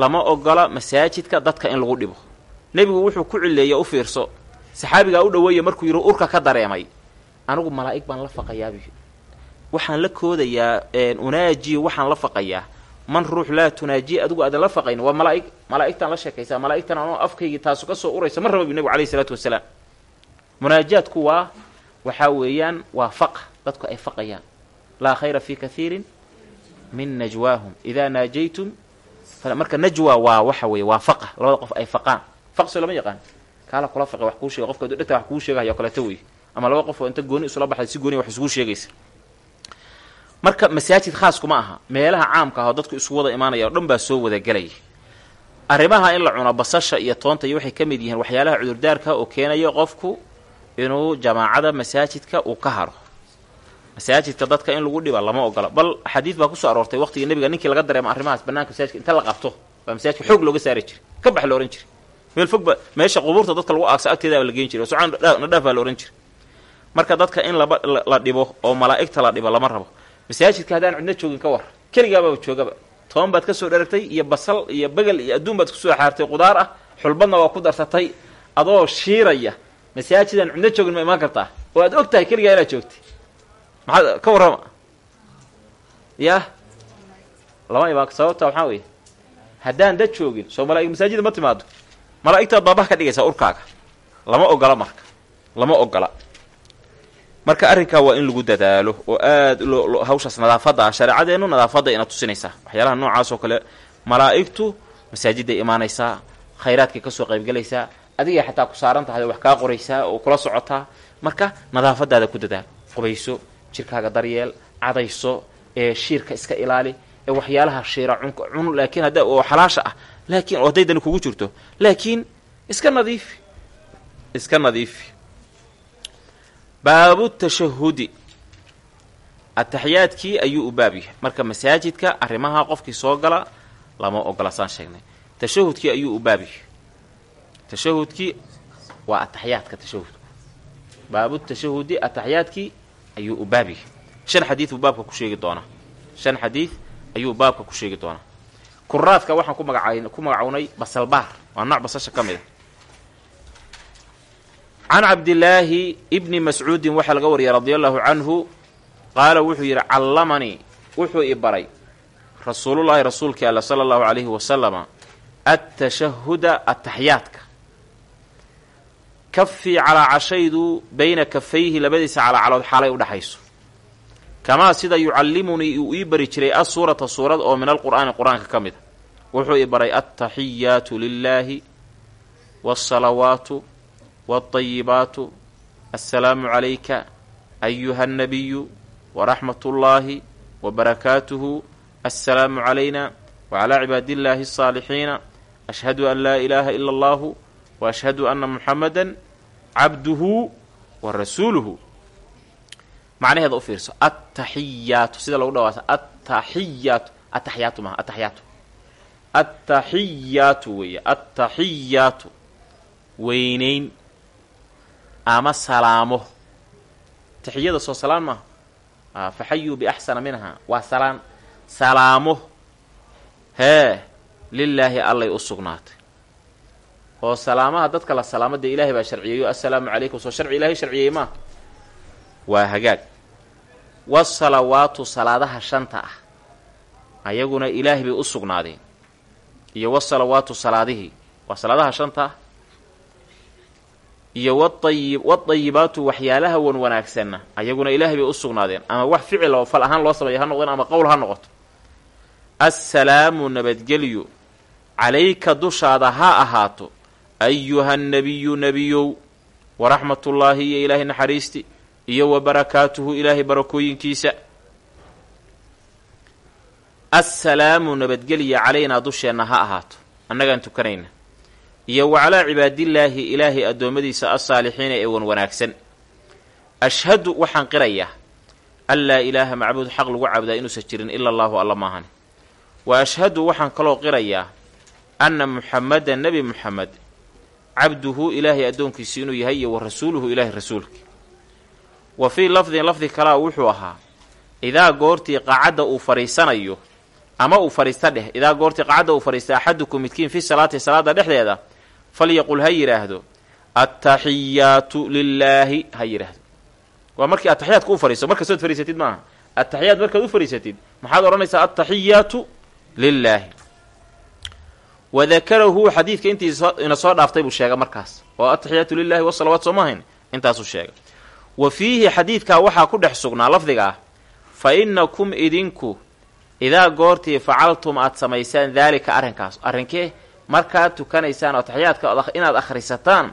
lama ogola masaajidka dadka in lagu dhibo. Nebigu wuxuu ku cileeya u fiirso saxaabigaa u dhaweeya markuu yidhi urka ka dareemay anigu malaa'ig baan la faqayaabi waxaan la koodayaa unaajiyo waxaan la faqayaa. Man ruux laa tunaajiye adigu aadan la faqayn waa malaa'ig malaa'igtaan la sheekaysaa malaa'igtan anoo afkaygii taasu ka soo uraysa ma raba bi nebigu alayhi isalaatu wasalaam munaajaadku waa waxaa weeyaan waa faqa dadku ay faqayaan. Laa khayra fi kathiirin min najwaahum. Idaa naajaytum marka najwa waa waxa weeye waa faqa. Labada qof ay faqaan. Faqso lama yaqaan. Kaala kula faqay wax kuu shega qofka dhegta wax kuu sheegahaya o kaleeto wey ama laba qof oo inta gooni isula baxday si gooniya wax isugu sheegaysa. Marka masaajid khaas kuma aha. Meelaha caamka ah dadku isu wada imaanaya o dhan baa soo wada gelaya arrimaha in la cuno basasha iyo toonta iyo waxay ka mid yihiin waxyaalaha cudurdaarka oo keenaya qofku inuu jamaacada masaajidka uu ka haro. Masaajidka dadka in lagu dhiba lama ogola bal xadiid baa ku soo aroortay waqtigii nebiga ninkii laga dareemo arrimahaas banaanka masaajidka inta la qabto baa masaajidka xoog looga saari jiray. Ka bax la ohan jiray. Meel fogba meesha qubuurta dadka lagu aagsa agteedaa la geen jiray. Oo socaan nadhaaf baa la ohan jiray. Marka dadka in la dhibo oo malaa'igta la dhibo lama rabo. Masaajidka haddaan cidna joogin ka war. Keligaababa joogaba. Toban baad ka soo dheragtay iyo basal iyo begel iyo adduun baad ku soo xaartay qudaar ah xulbadna waa ku darsatay adoo shiiraya masaajidaan cidna joogin ma imaan kartaa? Oo aad og tahay keligaa inaad joogtay. Maxaad ka warrama. Yah lama imaan sababta waxaa weeye haddaan dad joogin soo malaa'ig masaajida ma timaado malaa'igtaad baabaha ka dhigaysaa urkaaga. Lama ogola marka. Lama ogola. Marka arrinkaa waa in lagu dadaalo oo aad loo hawshaas nadaafadda ah shareecadeennu nadaafadda ina tusinaysaa. Waxyaalaha noocaas oo kale malaa'igtu masaajiday imaanaysaa khayraadkay ka soo qaybgelaysaa adigay xataa ku saaran tahay wax kaa qoraysaa oo kula socotaa marka nadaafadaada ku dadaal. Qubayso jirkaaga daryeel cadayso ee shiirka iska ilaali ee waxyaalaha shiira cun laakiin hadda oo xalaasha ah laakiin oo hadday dani kugu jirto laakiin iska nadiifi iska nadiifi baabu tashahudi ataxiyaadkii ayuu u baab yahay. Marka masaajidka arrimaha qofkii soo gala lama ogola saan sheegnay. Tashahudkii ayuu u baab yahay tashahudkii waa ataxiyaadka tashahudku baabu tashahudi ataxiyaadkii ayuu u baab yahay shan xadiid buu baabka ku sheegi doonaa shan xadiid ayuu baabka ku sheegi doonaa kuraadka waxaan ku magaca ku magacownay basalbaar waa nooc basasha ka mid a can cabdillaahi bni mascuudin waxaa laga wariyay radia allahu canhu qaala wuxuu yidhi callamanii wuxuu i baray rasuulullaahi rasuulkii alla sala allahu calayhi wasalama atashahuda ataxyaadka kafii calaacashaydu bayna kafayhi labadiisa calaacalood xaalay udhexayso kamaa sida yucallimunii uu ii bari jiray asuurata suurad oo min alqur'aani qur'aanka ka mid a. Wuxuu i baray altaxiyaatu lilaahi waasalawaatu waalayibaatu assalaamu calayka ayuha annabiyu waraxmat ullaahi wabarakaatuhu assalaamu calayna wacalaa cibaadillaahi alsaalixiina ashhadu an laa ilaaha ila allahu wa ashhadu anna muxamadan cabduhu wa rasuuluhu. Macnaheeda u fiirso attaxiyaatu sida lagu dhawaasa attaxiyaatu ataxiyaatu maha ataxiyaatu attaxiyaatu weeye attaxiyaatu weynayn ama salaamo. Taxiyada soo salaan maaha faxayuu biaxsana minha waa salaan salaamo. Hee lilaahi allay u sugnaatay oo salaamaha dadka la salaamo dee ilaahay baa sharciyeeyo. Assalaamu calaykum. Soo sharci ilaahay sharciyey maa waa hagaag. Wasalawaatu salaadaha shanta ah. Ayaguna ilaahay bay u sugnaadeen. Iyo wasalawaatu salaadihii waa salaadaha shanta ah. Iyo waayib wadayibaatu waxyaalaha wan wanaagsanna ayaguna ilaahay bay u sugnaadeen. Ama wax ficil oo fal ahaan loo sameeya ha noqdeen ama qowl ha noqoto. Assalaamu nabadgelyo. Calayka dushaada ha ahaato ayuha nebiyu nebiyow waraxmatullaahi iyo ilaahay naxariisti iyo wa barakaatuhu ilaahay barakooyinkiisa assalaamu nabadgelya calaynaa dusheenna ha ahaato annagaan tukanayna iyo wa calaa cibaadillaahi ilaahay addoommadiisa alsaalixiina ee wan wanaagsan ashhadu waxaan qirayaa an laa ilaaha macbuud xaq lagu caabudaa inuusan jirin ila allaahu alla maahan wa ashhadu waxaan kaloo qirayaa anna muxamadan nebi muxamed cabduhu ilaahay addoonkiisi inuu yahay iyo wa rasuuluhu ilaahay rasuulki wa fii lafdin lafdi kalaa wuxuu ahaa idaa goortii qacadda uu fadhiisanayo ama uu fadhiista dheh idaa goortii qacadda uu fadhiista axadukum midkiin fi salaati salaada dhexdeeda falyaqul ha yidhaahdo attaxiyaatu lilaahi ha yidhaahdo waa markii ataxiyaadka u fadhiiso markastood fadhiisatid maaha. Ataxiyaad markaad u fadhiisatid maxaad odhanaysaa attaxiyaatu lilaahi wadakarahu xadiidka intii ina soo dhaaftay buu sheega markaas oo ataxiyaatu lilahi wasalawaat soo maahayn intaasuu sheegay wa fiihi xadiidkaa waxaa ku dhex sugnaa lafdiga ah fa inakum idinku idaa goortii facaltum aad samaysaan daalika arrinkaas arrinkee markaad tukanaysaan oo ataxiyaadka inaad akhrisataan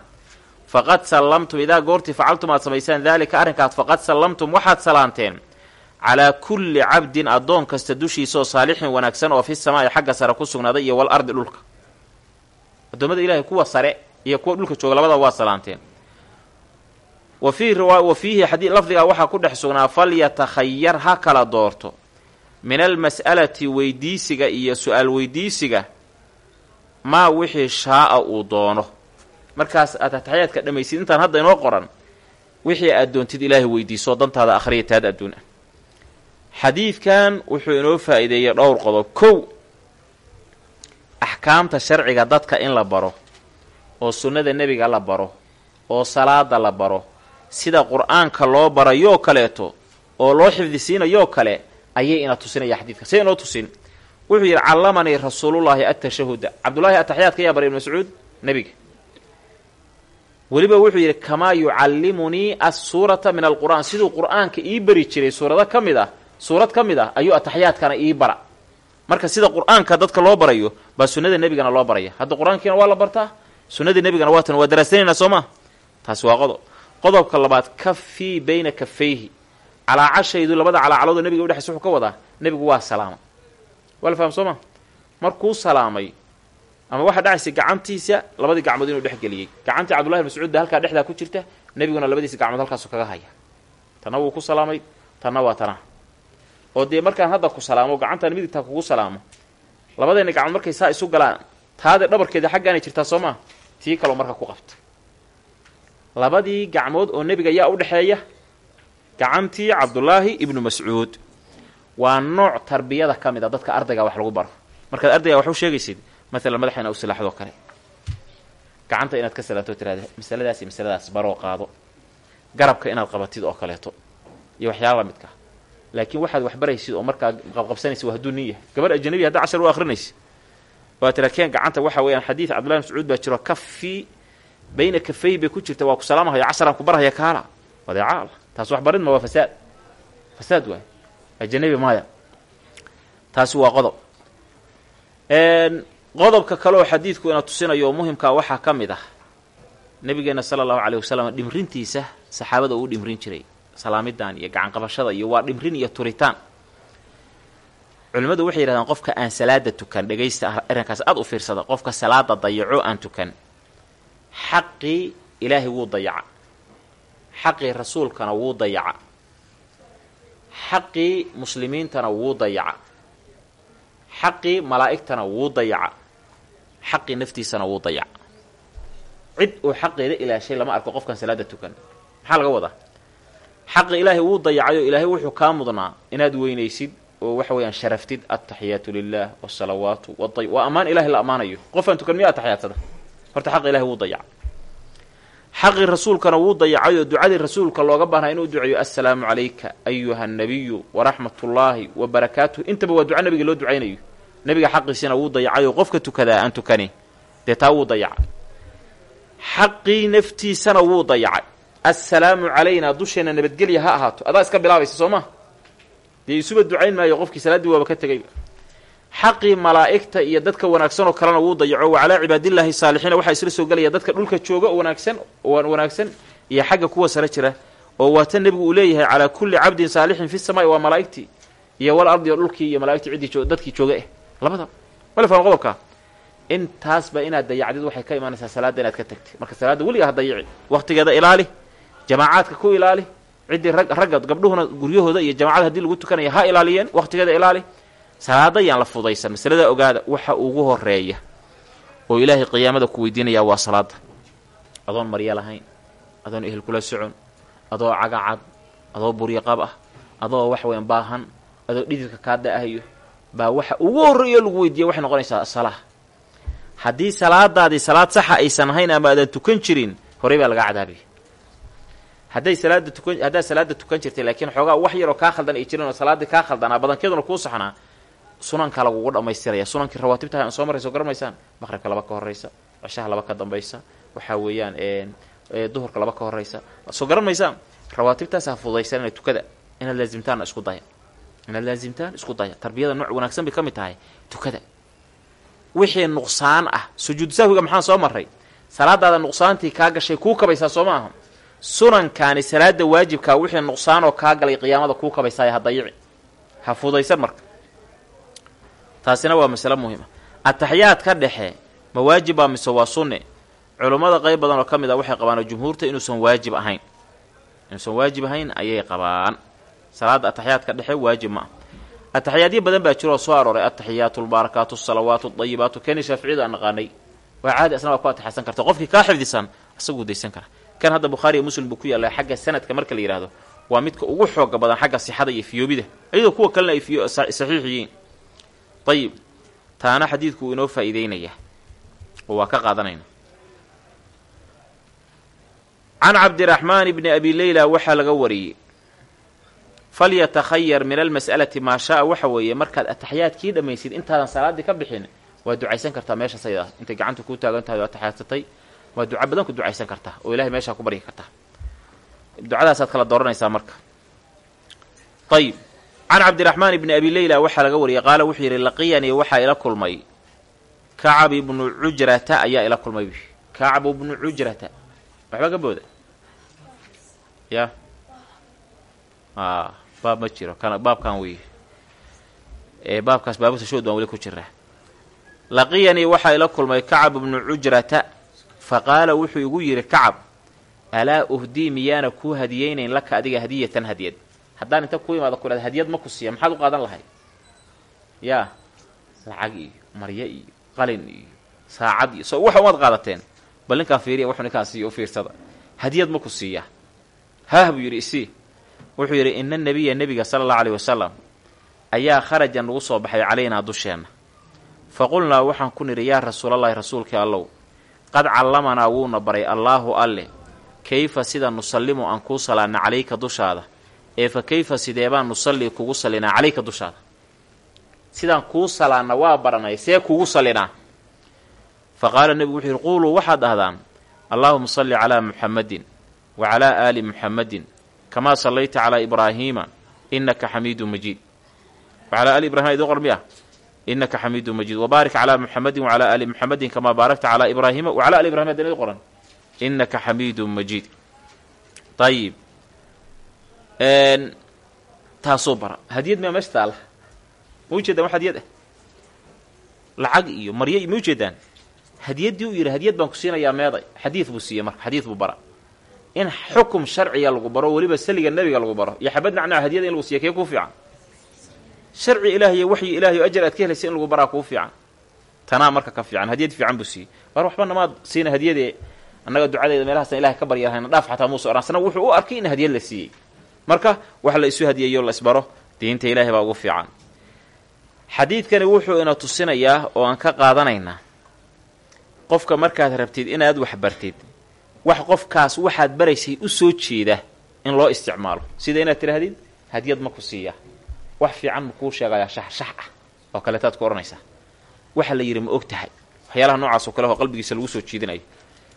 faqad sallamtum idaa goortii facaltum aad samaysaan daalika arrinkaas faqad sallamtum waxaad salaanteen calaa kulli cabdin addoon kasta dushiisaoo saalixin wanaagsan oo fi samaa'i xagga sare ku sugnaaday iyo wal ardi dhulka. Addoommada ilaahay kuwa sare iyo kuwa dhulka jooga labada waa salaanteen. Wa fii wa fiihi xadii lafdigaa waxaa ku dhex sugnaa falyatakhayar ha kala doorto. Min almas'alati weydiisiga iyo su'aal weydiisiga maa wixii shaa-a uu doono. Markaas aad ataxiyaadka dhammaysid intaan hadda inoo qoran wixii aad doontid ilaahay weydiisoo dantaada akhriya taad adduun xadiidkan wuxuu inoo faa'iideeyey dhowr qodob. Kow axkaamta sharciga dadka in la baro oo sunnada nebiga la baro oo salaada la baro sida qur'aanka loo barayoo kaleeto oo loo xifdisiinayoo kale ayay ina tusinaya xadiidka. See inoo tusin. Wuxuu yidhi callamanii rasuulullaahi atashahuda cabdullaahi ataxiyaadka yaa baray ibn mascuud nebiga. Weliba wuxuu yidhi kamaa yucallimunii assuurata min alqur'aan. Siduu qur'aanka ii bari jiray suurado ka mid ah suurad ka mid ah ayuu ataxiyaadkana ii bara. Marka sida qur'aanka dadka loo barayo baa sunnada nebigana loo baraya. Hadda qur'aankiina waa la bartaa sunnadii nebigana waa tan waa daraasanaynaa soo maa taasi waa qodob. Qodobka labaad kafii bayna kafayhi calaacashaydu labada calaacaloodoo nebiga udhexaysa wuxuu ka wadaa nebigu waa salaama. Waa la faham soo ma? Markuu salaamay ama waxaa dhacaysa gacantiisa labadii gacmood inuu dhexgeliyey gacantii cabdullahi bin mascuud ba halkaa dhexdaa ku jirta nebiguna labadiisa gacmood halkaasu kaga haya tanna wuu ku salaamay tanna waa tana oo dee markaan hadda ku salaamo gacantaan midigtaa kugu salaamo labadeenna gacmood markay saa isu galaan taade dhabarkeeda xaggaanay jirtaa soo maa tii kaloo marka ku qabta labadii gacmood oo nebiga yaa u dhexeeya gacantii cabdullaahi ibnu mascuud waa nooc tarbiyada ka mid a dadka ardayga wax lagu baro. Markaad ardayga wax u sheegaysid maalan madaxa inaa u silaaxdoo kale. Gacanta inaad ka salaato tirahda masaladaas iyo masaladaas baroo qaado. Garabka inaad qabatid oo kaleeto. Iyo waxyaala lamidka laakiin waxaad wax baraysid oo markaa qabqabsanaysa waa yahay. Gabar ajanabi hadda cashar u akrinaysa waa tira gacanta waxa weeyaan xadiid cabdullahi mascuud baa jiro kafi bayna kafay bay ku jirta waa ku salaamahaya casharaan ku barhaya kaala. Wadeecaal taas wax barid ma waa fasaad. Fasaad waay. Ajanabi maya taasi waa qodob. Qodobka kale oo xadiidku ina tusinayo oo waxaa ka mid ah nabigeena sala allahu caleyh wasalam dhimrintiisa saxaabada uu dhimrin jiray salaamidan iyo gacanqabashada iyo waa dhimrin iyo turitaan. Culimmadu waxay yidhahdaan qofka aan salaada tukan dhegaysta arrinkaas aada u fiirsada. Qofka salaada dayaco aan tukan xaqii ilaahay wuu dayaca. Xaqii rasuulkana wuu dayaca. Xaqii muslimiintana wuu dayaca. Xaqii malaa'igtana wuu dayaca. Xaqii naftiisana wuu dayaca. Cid uu xaqeeda ilaashay lama arko qofkan salaada tukan. Maxaa laga wadaa xaqi ilaahay wuu dayacay oo ilaahay wuxuu kaa mudnaa inaad weynaysid oo waxa weeyaan sharaftid altaxiyaatu lilah wasalawaatu waa ammaan ilahay la ammaanayo. Qofaan tukan miya ataxiyaadsada horta xaqa ilahay wuu dayaca xaqii rasuulkana wuu dayacay oo ducadii rasuulka looga baahnaa inuu duceeyo assalaamu calayka ayuha nabiyu waraxmatullaahi wa barakaatuh. Intaba waa duca nabiga loo ducaynayo. Nebiga xaqiisina wuu dayacay oo qofka tukadaa aan tukani dee taa wuu dayacay. Xaqii naftiisana wuu dayacay assalaamu calaynaa dusheenna nabadgelya ha ahaato. Adaa iska bilaabaysa soo maa dee isuba ducayn maayo qofkii salaaddii waaba ka tegayba xaqii malaa'igta iyo dadka wanaagsan oo kalena wuu dayaco. Wa calaa cibaadillaahi saalixiina waxaa isla soo gelaya dadka dhulka jooga oo wanaagsan wanaagsan iyo xagga kuwa sare jira. Oo waata nebigu uu leeyahay calaa kulli cabdin saalixin fi samaa'i waa malaa'igtii iyo wal ardi oo dhulkii iyo malaigtii ciddii dadkii jooga eh. Labada. Wala fahma qodobka? Intaasba inaad dayacdid waxay ka imaanaysaa salaadda inaad ka tagtid. Marka salaadda weligaa ha dayici waqtigeeda ilaali jamaacaadka ku ilaali ciddii rag ragga gabdhuhuna guryahooda iyo jamacada haddii lagu tukanaya ha ilaaliyeen waqtigeeda ilaali. Salaada yaan la fudaysan masalada ogaada waxa ugu horreeya oo ilaahay qiyaamada ku weydiinayaa waa salaada adoon marya lahayn adoon ehel kula socon adoo cagacad adoo buryaqab ah adoo wax weyn baahan adoo dhididka kaa da'ahayo baa waxa ugu horreeyo lagu weydiiya waxay noqonaysaa asalaa haddii salaadaadii salaad saxa aysan ahayn ama aadan tukan jirin horey baa lagaa cadaabaya hadday salaada tukan haddaad salaada tukan jirtay laakiin xoogaa wax yaroo kaa khaldan ay jirin oo salaaddii kaa khaldanaa badankeeduna kuu saxnaa sunanka lagugu dhammaystiraya. Sunankii rawaatibtaha aan soo marayso garamaysaan? Maqribka laba ka horraysa cishaha laba ka dambaysa waxaa weeyaan duhurka laba ka horraysa. Soo garan maysaan rawaatibtaasaa fududaysan ina tukada inaad laazimtaanna isku daya inaad laazimtaan isku daya tarbiyada nooc wanaagsan bay ka mid tahay tukada. Wixii nuqsaan ah sujuud sahwiga maxaan soo marray? Salaadaada nuqsaantii kaa gashay kuu kabaysaa soo ma aha sunankaani salaada waajibkaa wixii nuqsaanoo kaa galay qiyaamada kuu kabaysaay ha dayici. Ha fudaysan marka. Taasina waa masale muhiima ataxiyaad ka dhexe ma waajib mise waa sunne? Culummada qayb badan oo ka mid a waxay qabaan jumhuurta inuusan waajib ahayn. Inuusan waajib ahayn ayay qabaan. Salaada ataxiyaadka dhexe waajib ma ah ataxiyaadyo badan baa jiro oo soo arooray. Ataxiyaatu albaarakaatu asalawaatu adayibaatu keni shaaficiyadu aan naqaanay waa caadi asna waa ku atixasan karta. Qofkii kaa xifdisan asaguu daysan kara kan hadda bukhaari iyo muslim buu ku yaalla xagga sanadka marka la yidhahdo waa midka ugu xooga badan xagga sixada iyo fiyoobida iyadoo kuwa kalena ay fiyo saxiix yihiin. Ayib taana xadiidku uu inoo faa'iideynaya oo waa ka qaadanayna. Can cabdiraxmaan bni abi leyla waxaa laga wariyey falyatakhayar min almas'alati maa shaa. Waxa weeye markaad ataxiyaadkii dhammaysid intaadan salaaddii ka bixin waa ducaysan kartaa meesha sayda ah intay gacanta kuu taagan tahay oo ataxiyaadsatay waa duca badan ku ducaysan kartaa oo ilahay meeshaa ku baryi kartaa ducadaasaad kala dooranaysaa marka. Ayib can cabdiraxmaan bni abi leyla waxaa laga wariyey qaala wuxuu yidhi laqiyanii waxaa ila kulmay. Kacab ibnu cujrata ayaa ila kulmay kacab ibnu cujrata. Waxba ka booda? Ya? A baab ma jiro. Kan baabkan wey ee baabkaas baabasa shood baan weli ku jiraa laqiyanii waxaa ila kulmay kacab ibnu cujrata fa qaala wuxuu igu yidhi kacab alaa uhdii miyaana kuu hadiyeynayn laka adiga hadiyatan hadiyad haddaan inta ku imaado ku hadiyad ma ku siiya maxaad u qaadan lahay yaa lacag iyo maryo iyo qalin iyo saacad iyo so waxa umaad qaadateen. Bal ninkaan fiiriya wuxuu ninkaan siiya u fiirsada. Hadiyad ma ku siiya. Haah buu yidhi isii wuxuu yidhi ina nebiya nebiga sala allahu alayh wasalam ayaa kharaja nagu soo baxay calaynaa dusheenna. Fa qulnaa waxaan ku nidhi yaa rasuulallahi rasuulkii allow qad callamanaa wuuna baray allaahu alle kayfa sida nusallimu aan kuu salaana calayka dushaada? Ee fa kayfa sidee baan nusallii kugu sallinaa calayka dushaada? Sidaan kuu salaanna waa baranay see kugu sallinaa. Fa qaala nebigu wuxuu yidhi quuluu waxaad dhahdaan allaahuma salli calaa muxamadin wa calaa aali muxamadin kamaa sallayta calaa ibraahiima innaka xamiidun majiid. Wa calaa aali ibrahima idin qor miya innaka xamiidun majiid wabaarik calaa muxamadin wacalaa aali muxamadin kamaa baarakta calaa ibraahiima wa cala ali ibrahima hadin idin qoran innaka xamiidun majiid ayib taasuu bara hadiyad miyaa meesha taala ma ujeedaan wax hadiyad ah lacag iyo maryo ma ujeedaan hadiyaddii u yidhi hadiyad baan ku siinayaa meeday xadiid buu siiyey marka xadiid buu bara in xukum sharciga lagu baro weliba saliga nebiga lagu baro iyo xabad nacnaca hadiyada in lagu siiya kee kuu fiican sharci ilaahiy waxyi ilahiy o ajar aad ka helaysa in lagu baraa kuu fiican. Tanaa marka ka fiican hadiyad fiican buu siiyey. War waxba namaad siina hadiyadee annaga ducadeeda meelahaasan ilahay ka baryahayna dhaaf xataa muusa oransana wuxuu u arkay in hadiyad la siiyey. Marka wax la isu hadiyeeyo la isbaro diinta ilaahay baa ugu fiican. Xadiidkani wuxuu ina tusinayaa oo aan ka qaadanaynaa qofka markaad rabtid inaad wax bartid wax qofkaas waxaad baraysay u soo jeeda in loo isticmaalo. Sida inaad tidhaahdid hadiyad ma ku siiyaa wax fiican ma kuu sheegayaa shax shax ah oo kaleetaad ku odhanaysaa waxa la yidhi ma og tahay waxyaalaha noocaas oo kale oo qalbigiisa lagu soo jiidinayo.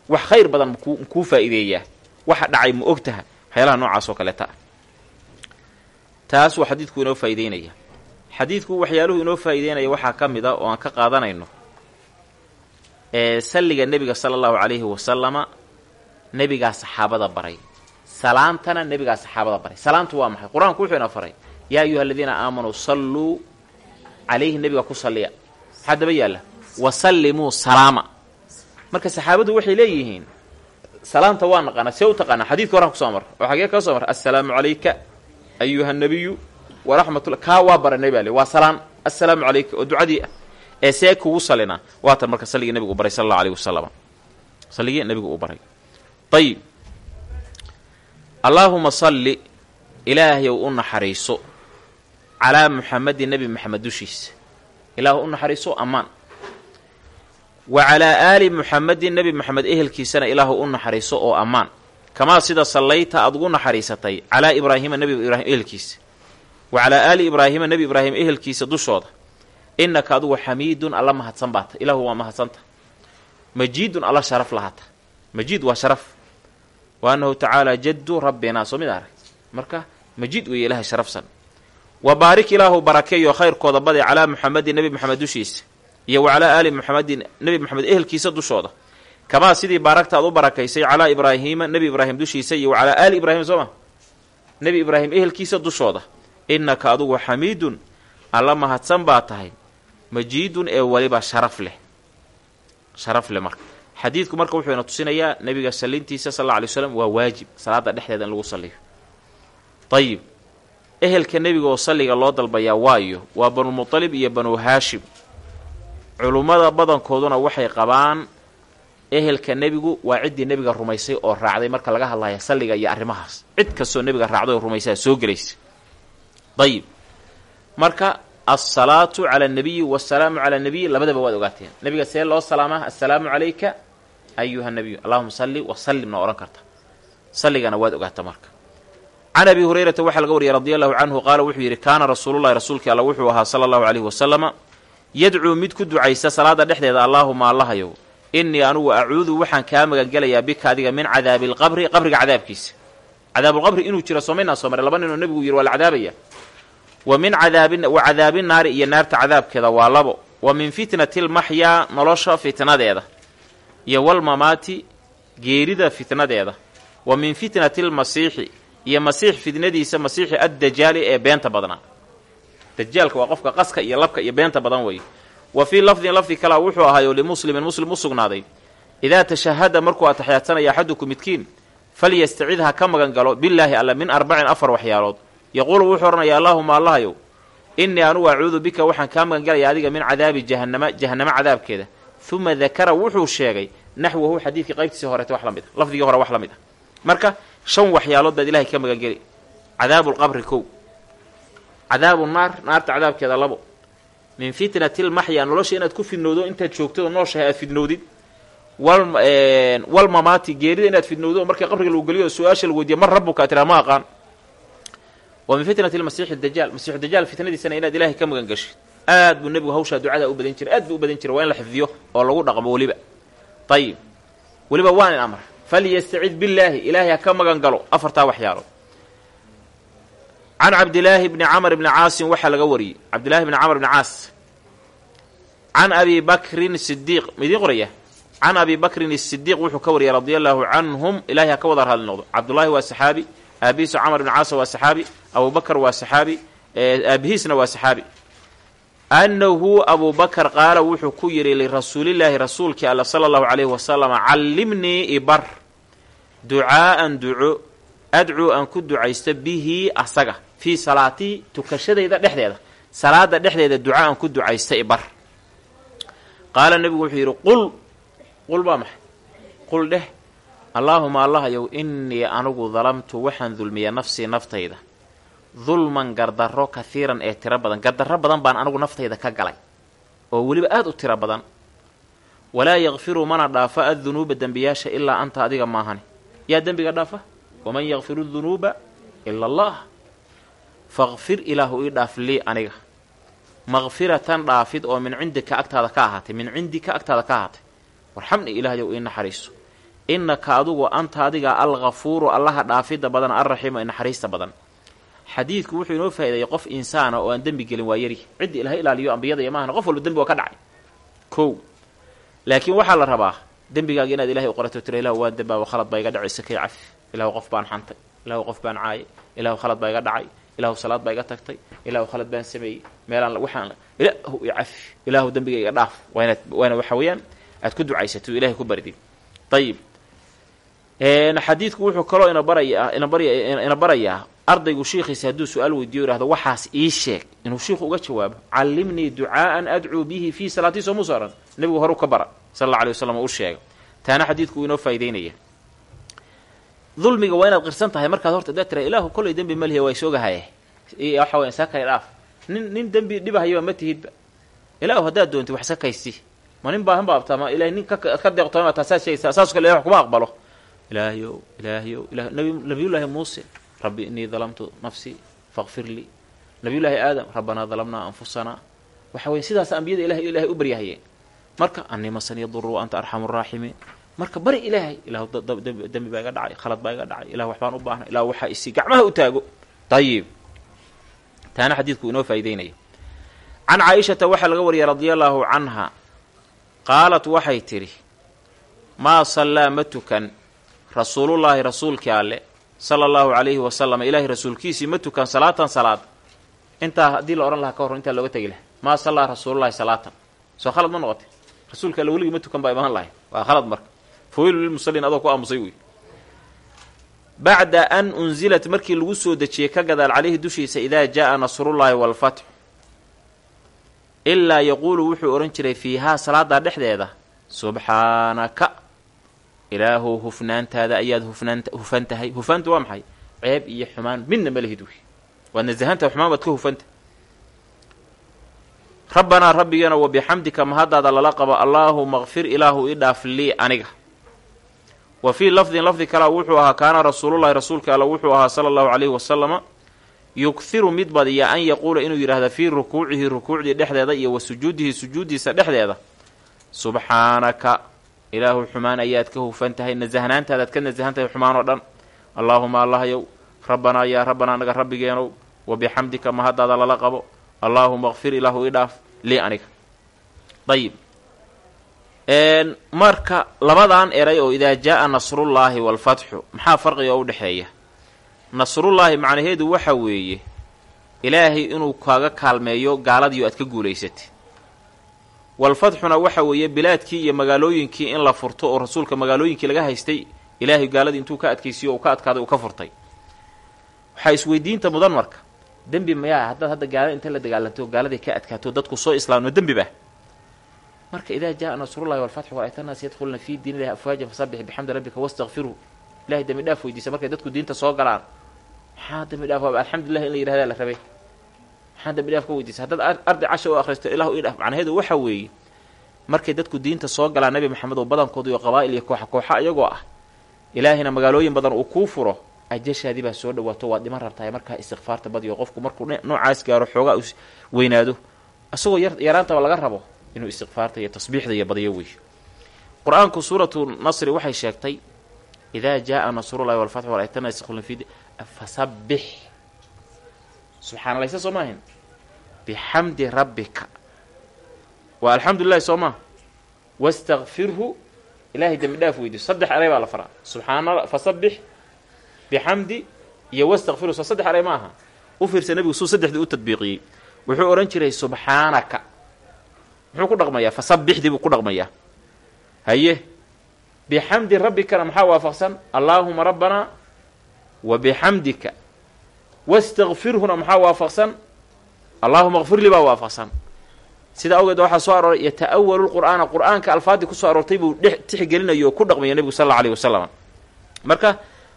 Wax khayr badan makuu makuu faa'iideeyaa. Waxa dhacay ma og taha waxyaalaha noocaas oo kaleeta ah taas waa xadiidku inoo faa'iideynaya. Xadiidku waxyaaluhu inoo faa'iideynaya waxaa ka mid a oo aan ka qaadanayno. Ee salliga nebiga sala allahu calayhi wasalama nebigaa saxaabada baray. Salaantana nebigaa saxaabada baray. Salaantu waa maxay? Qur'aanku wuxuu ina faray yaa ayuha aladiina aamanuu salluu calayhi nebiga ku salliya maxaa daba yaalla wasallimuu salaama marka saxaabadu waxay leeyihiin salaanta waa naqaana see u taqaanaa xadiidka horaan ku soo mar oo xagee ka soo mar assalaamu calayka ayuha nabiyu waraxmatullah kaa waa baranay baa le waa salaan assalaamu calayka oo ducadii ah ee see kugu sallinaa waatan marka salligii nebigu u baray sala allahu alayhi wasalam salligii nebigu uu baray ayib allaahuma salli ilaahayow u naxariiso calaa muxamedin nebi maxamed dushiisa. Ilaahu u naxariiso ammaan. Wa calaa aali muxamedin nebi maxamed ehelkiisana ilaahu u naxariiso oo ammaan. Kamaa sida sallayta aad ugu naxariisatay calaa ibraahiima nebi ibraahim ehelkiisa. Wa calaa aali ibraahiima nebi ibraahim ehelkiisa dushooda. Innaka adugu xamiidun alla mahadsan baata ilaahu waa mahadsanta majiidun alla sharaf lahata majiid waa sharaf. Wa annahu tacaala jaddu rabbinaa soo mid arag marka majiid weeye ilahay sharafsan wa baarik ilaahu barakeeyo khayrkooda badi calaa muxamedin nebi maxamed dushiisa iyo wa calaa aali muxamedin nebi maxamed ehelkiisa dushooda. Kamaa sidii baaragta aad u barakaysay calaa ibraahiima nebi ibraahim dushiisa iyo wa calaa aali ibraahim soo ma? Nebi ibraahim ehelkiisa dushooda. Innaka adugu xamiidun alla mahadsan baa tahay majiidun ee weliba sharaf leh. Sharaf leh marka. Xadiidku marka wuxuu ina tusinayaa nebiga sallintiisa sal alla alay slam waa waajib. Salaada dhexdeeda in lagu salliyo. Ayib ehelka nebiga oo salliga loo dalbayaa waayo waa banulmutalib iyo banu haashim. Culummada badankooduna waxay qabaan ehelka nebigu waa ciddii nebiga rumaysay oo raacday marka laga hadlaya salliga iyo arrimahaas. Cid kastoo nebiga raacday oo rumaysaa soo gelaysa. Ayib marka alsalaatu cala anabiyi wasalaamu cala anabiyi labadaba waad ogaateen. Nebiga see loo salaamaa assalaamu calayka ayuha nabiyu allahuma salli wasallimna odhan karta. Salligana waad ogaata marka can abi hurayrata waxaa laga wariyay radi allahu canhu qaala wuxuu yidhi kaana rasuululahi rasuulkii alla wuxuu ahaa sala allahu calayhi wasalama yadcuu mid ku ducaysta salaada dhexdeeda allaahuma allahayow innii anugu acuudu waxaan kaa magangelayaa bika adiga min cadaabi alqabri qabriga cadaabkiisa cadaabulqabri inuu jiro soomaynaa soo maray laba ninoo nebigu yidhi waa la cadaabaya wa min wa cadaabi naari iyo naarta cadaabkeeda waa labo wa min fitnati lmaxyaa nolosha fitnadeeda iyo walmamaati geerida fitnadeeda wa min fitnati lmasiixi iyo masiix fitnadiisa masiixi addajaali ee beenta badnaa dajaalka waa qofka qaska iyo labka iyo beenta badan weeye. Wa fii lafdin lafdi kalea wuxuu ahaayo limuslimin muslim u sugnaaday idaa tashahada markuu ataxyaadsanaya axaduku midkiin falyastacid ha ka magan galo billaahi alla min arbacin afar waxyaalood. Yaquulu wuxuu odhanaya allaahuma allahayow innii anugu acuudu bika waxaan kaa magan galayaa adiga min cadaabi jahannama jahannamo cadaabkeeda. Uma dakara wuxuu sheegay naxwahu xadiidkii qaybtiisii horeeta wax la mid lafdigii hore wax la mid ah. Marka shan waxyaalood baad ilahay ka magangeli. Cadaabulqabri kow. Cadaabu naar naarta cadaabkeeda labo. Min fitnati lmaxya nolosha inaad ku fidnowdo intaad joogtid oo nooshahay aad fidnowdid walmamaati geerida inaad fidnowdo markii qabriga lagu geliyo su'aasha lagu weydiya man rabuka tiraa ma aqaan. Wa min fitnati lmasiixi dajaal masiixu dajaal fitnadiisana inaad ilaahay ka magan gashid buu nebigu hawshaa ducadaa u badan jiray. Aad buu u badan jiray. Waa in la xifdiyo oo lagu dhaqmo weliba. Ayib weliba waan in amr falyastacid billaahi ilaahay ha ka magan galo afartaa waxyaalood can cabdilaahi bni camr bni caasin waxaa laga wariyey cabdillahi bni camr bni caas can abi bakrin sidiiq maidiin qoraya can abi bakrin isidiiq wuxuu ka wariyay radia allaahu canhum ilahay ha ka wada raadli noqdo cabdullaahi waa saxaabi aabihiisa camr bni caasa waa saxaabi abubakar waa saxaabi aabihiisna waa saxaabi annahu abubakar qaala wuxuu ku yidhi lirasuulillaahi rasuulkii alla sala allahu calayhi wasalam callimnii ibar ducaa'an duco adcuu aan ku ducaysto bihi asaga fii salaatii tukashadayda dhexdeeda salaada dhexdeeda duca aan ku ducaysta ibar qaala nebigu wuxuu yidhi qul qul baa maxay qul dheh allaahuma allahayow innii anugu dalamtu waxaan dulmiya nafsii naftayda dulman gardarro kahiiran ee tiro badan. Gardarro badan baan anigu naftayda ka galay oo weliba aada u tiro badan. Walaa yakfiru mana dhaafa addunuuba dembiyaasha ilaa anta adiga maahani yaa dembiga dhaafa? Waman yakfiru dunuuba ila allah. Faqfir ilaahu ii dhaaf lii aniga. Maqfiratan dhaafid oo min cindika agtaada ka ahaatay min cindika agtaada ka ahaatay. Warxamni ilaahayow ii naxariiso. Innaka adugu anta adiga alghafuuru allaha dhaafidda badan alraxiimu ee badan xadiidku wuxuu inoo faa'ideeyey qof insaana oo aan dembi gelin waa yari cidda ilaaliyo ambiyada iyo maahana qof walba dembi waa ka dhacay. Kow laakiin waxaa la rabaa dembigaaga inaad ilahay u qorato tira ilahu waan dembaaba khalad baa iga dhacay sakay cafi ilahu qof baan xantay. Ilahu qof baan caayay. Ilahu khalad baa iga dhacay. Ilahu salaad baa iga tagtay. Ilahu khalad baan sameeyey. Meelaan waxaan ilaahu i cafi ilaahu iga dhaaf. Waa inaad waxa weeyaan aad ku ducaysato ilahay ku baridid. Ayib xadiidku wuxuu kaloo ina barayaa ina barya ina barayaa ardaygu shiikhiisa hadduu su'aal weydiiyo yihahdo waxaas ii sheeg inuu shiikhu uga jawaabo callimnii ducaa'an adcuu bihi fii salaatii soo muso odhan nebigu horu ka bara sal alla alay waslam u sheega taana xadiidku inoo faa'idaynaya dulmiga waa inaad qirsan tahay markaad horta daa tira ilaahu kollay dembi malihi waa isoogahaye waxa weya sakay dhaaf nin nin dembi dhibahayaba ma tihidba ilaahu haddaad doontid wax sakaysi ma nin baahan baabtaa ma ilahay nin ka deeqtoona taa saas sheegaysaa saas kale ilahi kuma aqbalo ilaahayow ilaahayow ila nabiyullaahi muuse rabbi innii dalamtu nafsii faqfir lii. Nabiyullaahi aadam rabbanaa dalamnaa anfusanaa waxa weye sidaas ambiyada ilahay ilahay u baryahayeen marka masan yaduru anta arxamu raaximiin marka bari ilaahay ilahu dembi baa iga dhacay khalad baa iga dhacay ilah waxbaan u baahnay ilah waxaa isi gacmaha u taago. Ayib taana xadiidku inoo faa'ideynaya can caaishata waxaa laga wariyay radia allaahu canha qaalat waxay tidhi maa sallaa ma rasuulullaahi rasuulkii alle sala allahu calayhi wasalam ilaahay rasuulkiisii ma tukan salaatan salaad. Intaa haddii la odhan lahaa ka hor intaa looga tegi laha maa sallaa rasuulullahi salaatan. Soo khalad ma noqotay. Rasuulka alle weligii ma tukan baa imaan lahay. Waa khalad marka. Faweylu lilmusaliin adoo ku aamusay wey bacda an unzilat markii lagu soo dejiyey ka gadaal calayhi dushiisa idaa jaa nasrullaahi waalfatxu ilaa yaquulu wuxuu odhan jiray fiihaa salaadaa dhexdeeda. Subxaanaka ilaahow hufnaantaada ayaad hufan tahay hufaantu waa maxay? Ceeb iyo xumaan midna ma lihid wey waad nasahantaha xumaan baad ka hufanta. Rabbanaa rabbigeena wa bixamdika mahaddaada lala qabo allaahuma kfir ilaahu i dhaaf lii aniga. Wa fii lafdin lafdi kalea wuxuu ahaa kaana rasuulullahi rasuulka alla wuxuu ahaa sala allahu calayhi wasalama yughiru mid badiya an yaquula inuu yidhaahda fii rukuucihi rukuucdii dhexdeeda iyo wa sujuudihi sujuuddiisa dhexdeeda. Subxaanaka ilaahu xumaan ayaad ka hufan tahay nasahnaantaadaad ka nasahan tahay xumaan oo dhan. Allaahuma allahyow rabbanaa yaa rabbanaa naga rabbigeenow wa bixamdika mahaddaada lala qabo. Allaahuma kfir ilaahu i dhaaf lii aniga. Ayib marka labadan eray oo idaa jaa nasrullaahi waalfatxu maxaa farqiga u dhexeeya nasrullaahi macnaheedu waxa weeye ilaahay inuu kaaga kaalmeeyo gaaladiio aad ka guulaysatay walfatxuna waxa weeye bilaadkii iyo magaalooyinkii in la furto oo rasuulka magaalooyinkii laga haystay ilaahay gaaladii intuu ka adkaysiyo uu ka adkaaday uu ka furtay. Waxaa isweydiinta mudan marka dembi mayaa haddaad hadda gaalada inta la dagaalanto gaaladay ka adkaato dadku soo islaamno dembi ba. Marka idaa jaa nasrullahi walfatxu warayta naas yadkhuluna fii diin illahi afwaajan fasabbix bixamdi rabbika wastakfiruu ilahay dembi dhaaf weydiisa markay dadku diinta soo galaan. Maxaa dembi dhaaf? Alxamdulilah in la yihahdaa la rabay maxaa dembi dhaaf ka weydiisa haddaad arday casha oo akhristo ilahu ii macnaheedu waxa weeye markay dadku diinta soo galaan nebi maxamed oo badankooda iyo qabaa'il iyo kooxa kooxa iyagoo ah ilaahina magaalooyin badan uu kuu furo ajashaadii baa soo dhawaato waad dhiman rabtahay markaa istikfaarta badiyo qofku markuu noocaas gaaro xoogaa u weynaado. Isagoo yaraantaba laga rabo inuu istikfaarta iyo tasbiixda iyo badiyo wey qur'aanku suuratu nasri waxay sheegtay idaa jaaa nasrullahi walfatxu waraaytana yadkhuluna fi fasabbix subxaanalaysa soo maahayn? Bixamdi rabbika. Waa alxamdulilahi soo maa wastakfirhu ilaahay dembi dhaaf weydiiso saddex eray baa la faraa. Subxaana fasabbix bixamdi iyo wastakfirhu soo saddex eray ma aha. U fiirsa nebigu suu saddexdii u tadbiiqiyey. Wuxuu odhan jiray subxaanaka muxuu ku dhaqmayaa? Fasabbixdii buu ku dhaqmayaa. Haye. Bixamdi rabbikana maxaa waafaqsan? Allaahuma rabbanaa wa bixamdika wastakfirhuna maxaa waafaqsan allaahuma kfir lii baa waafaqsan sida awgeed waxaa soo arooray yata'awalu lqur'aana qur'aanka alfaadii ku soo aroortay buu dhex tixgelinayo oo ku dhaqmaya nebigu sal alla alayhi wasalam marka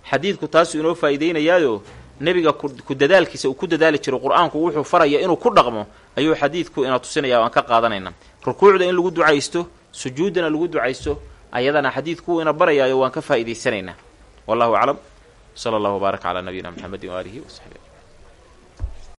xadiidku taasuu inoo faa'iideynayaayo nebiga ku dadaalkiisa uu ku dadaali jiro qur'aanku wuxuu faraya inuu ku dhaqmo ayuu xadiidku ina tusinaya o aan ka qaadanayna rukuucda in lagu ducaysto sujuuddana lagu ducaysto ayadana xadiidku ina barayaayo waan ka faa'iidaysanaynaa wallahu aclam sala allahu wbaaraka calaa nabiyina mxamedi waaalihi wasaxbi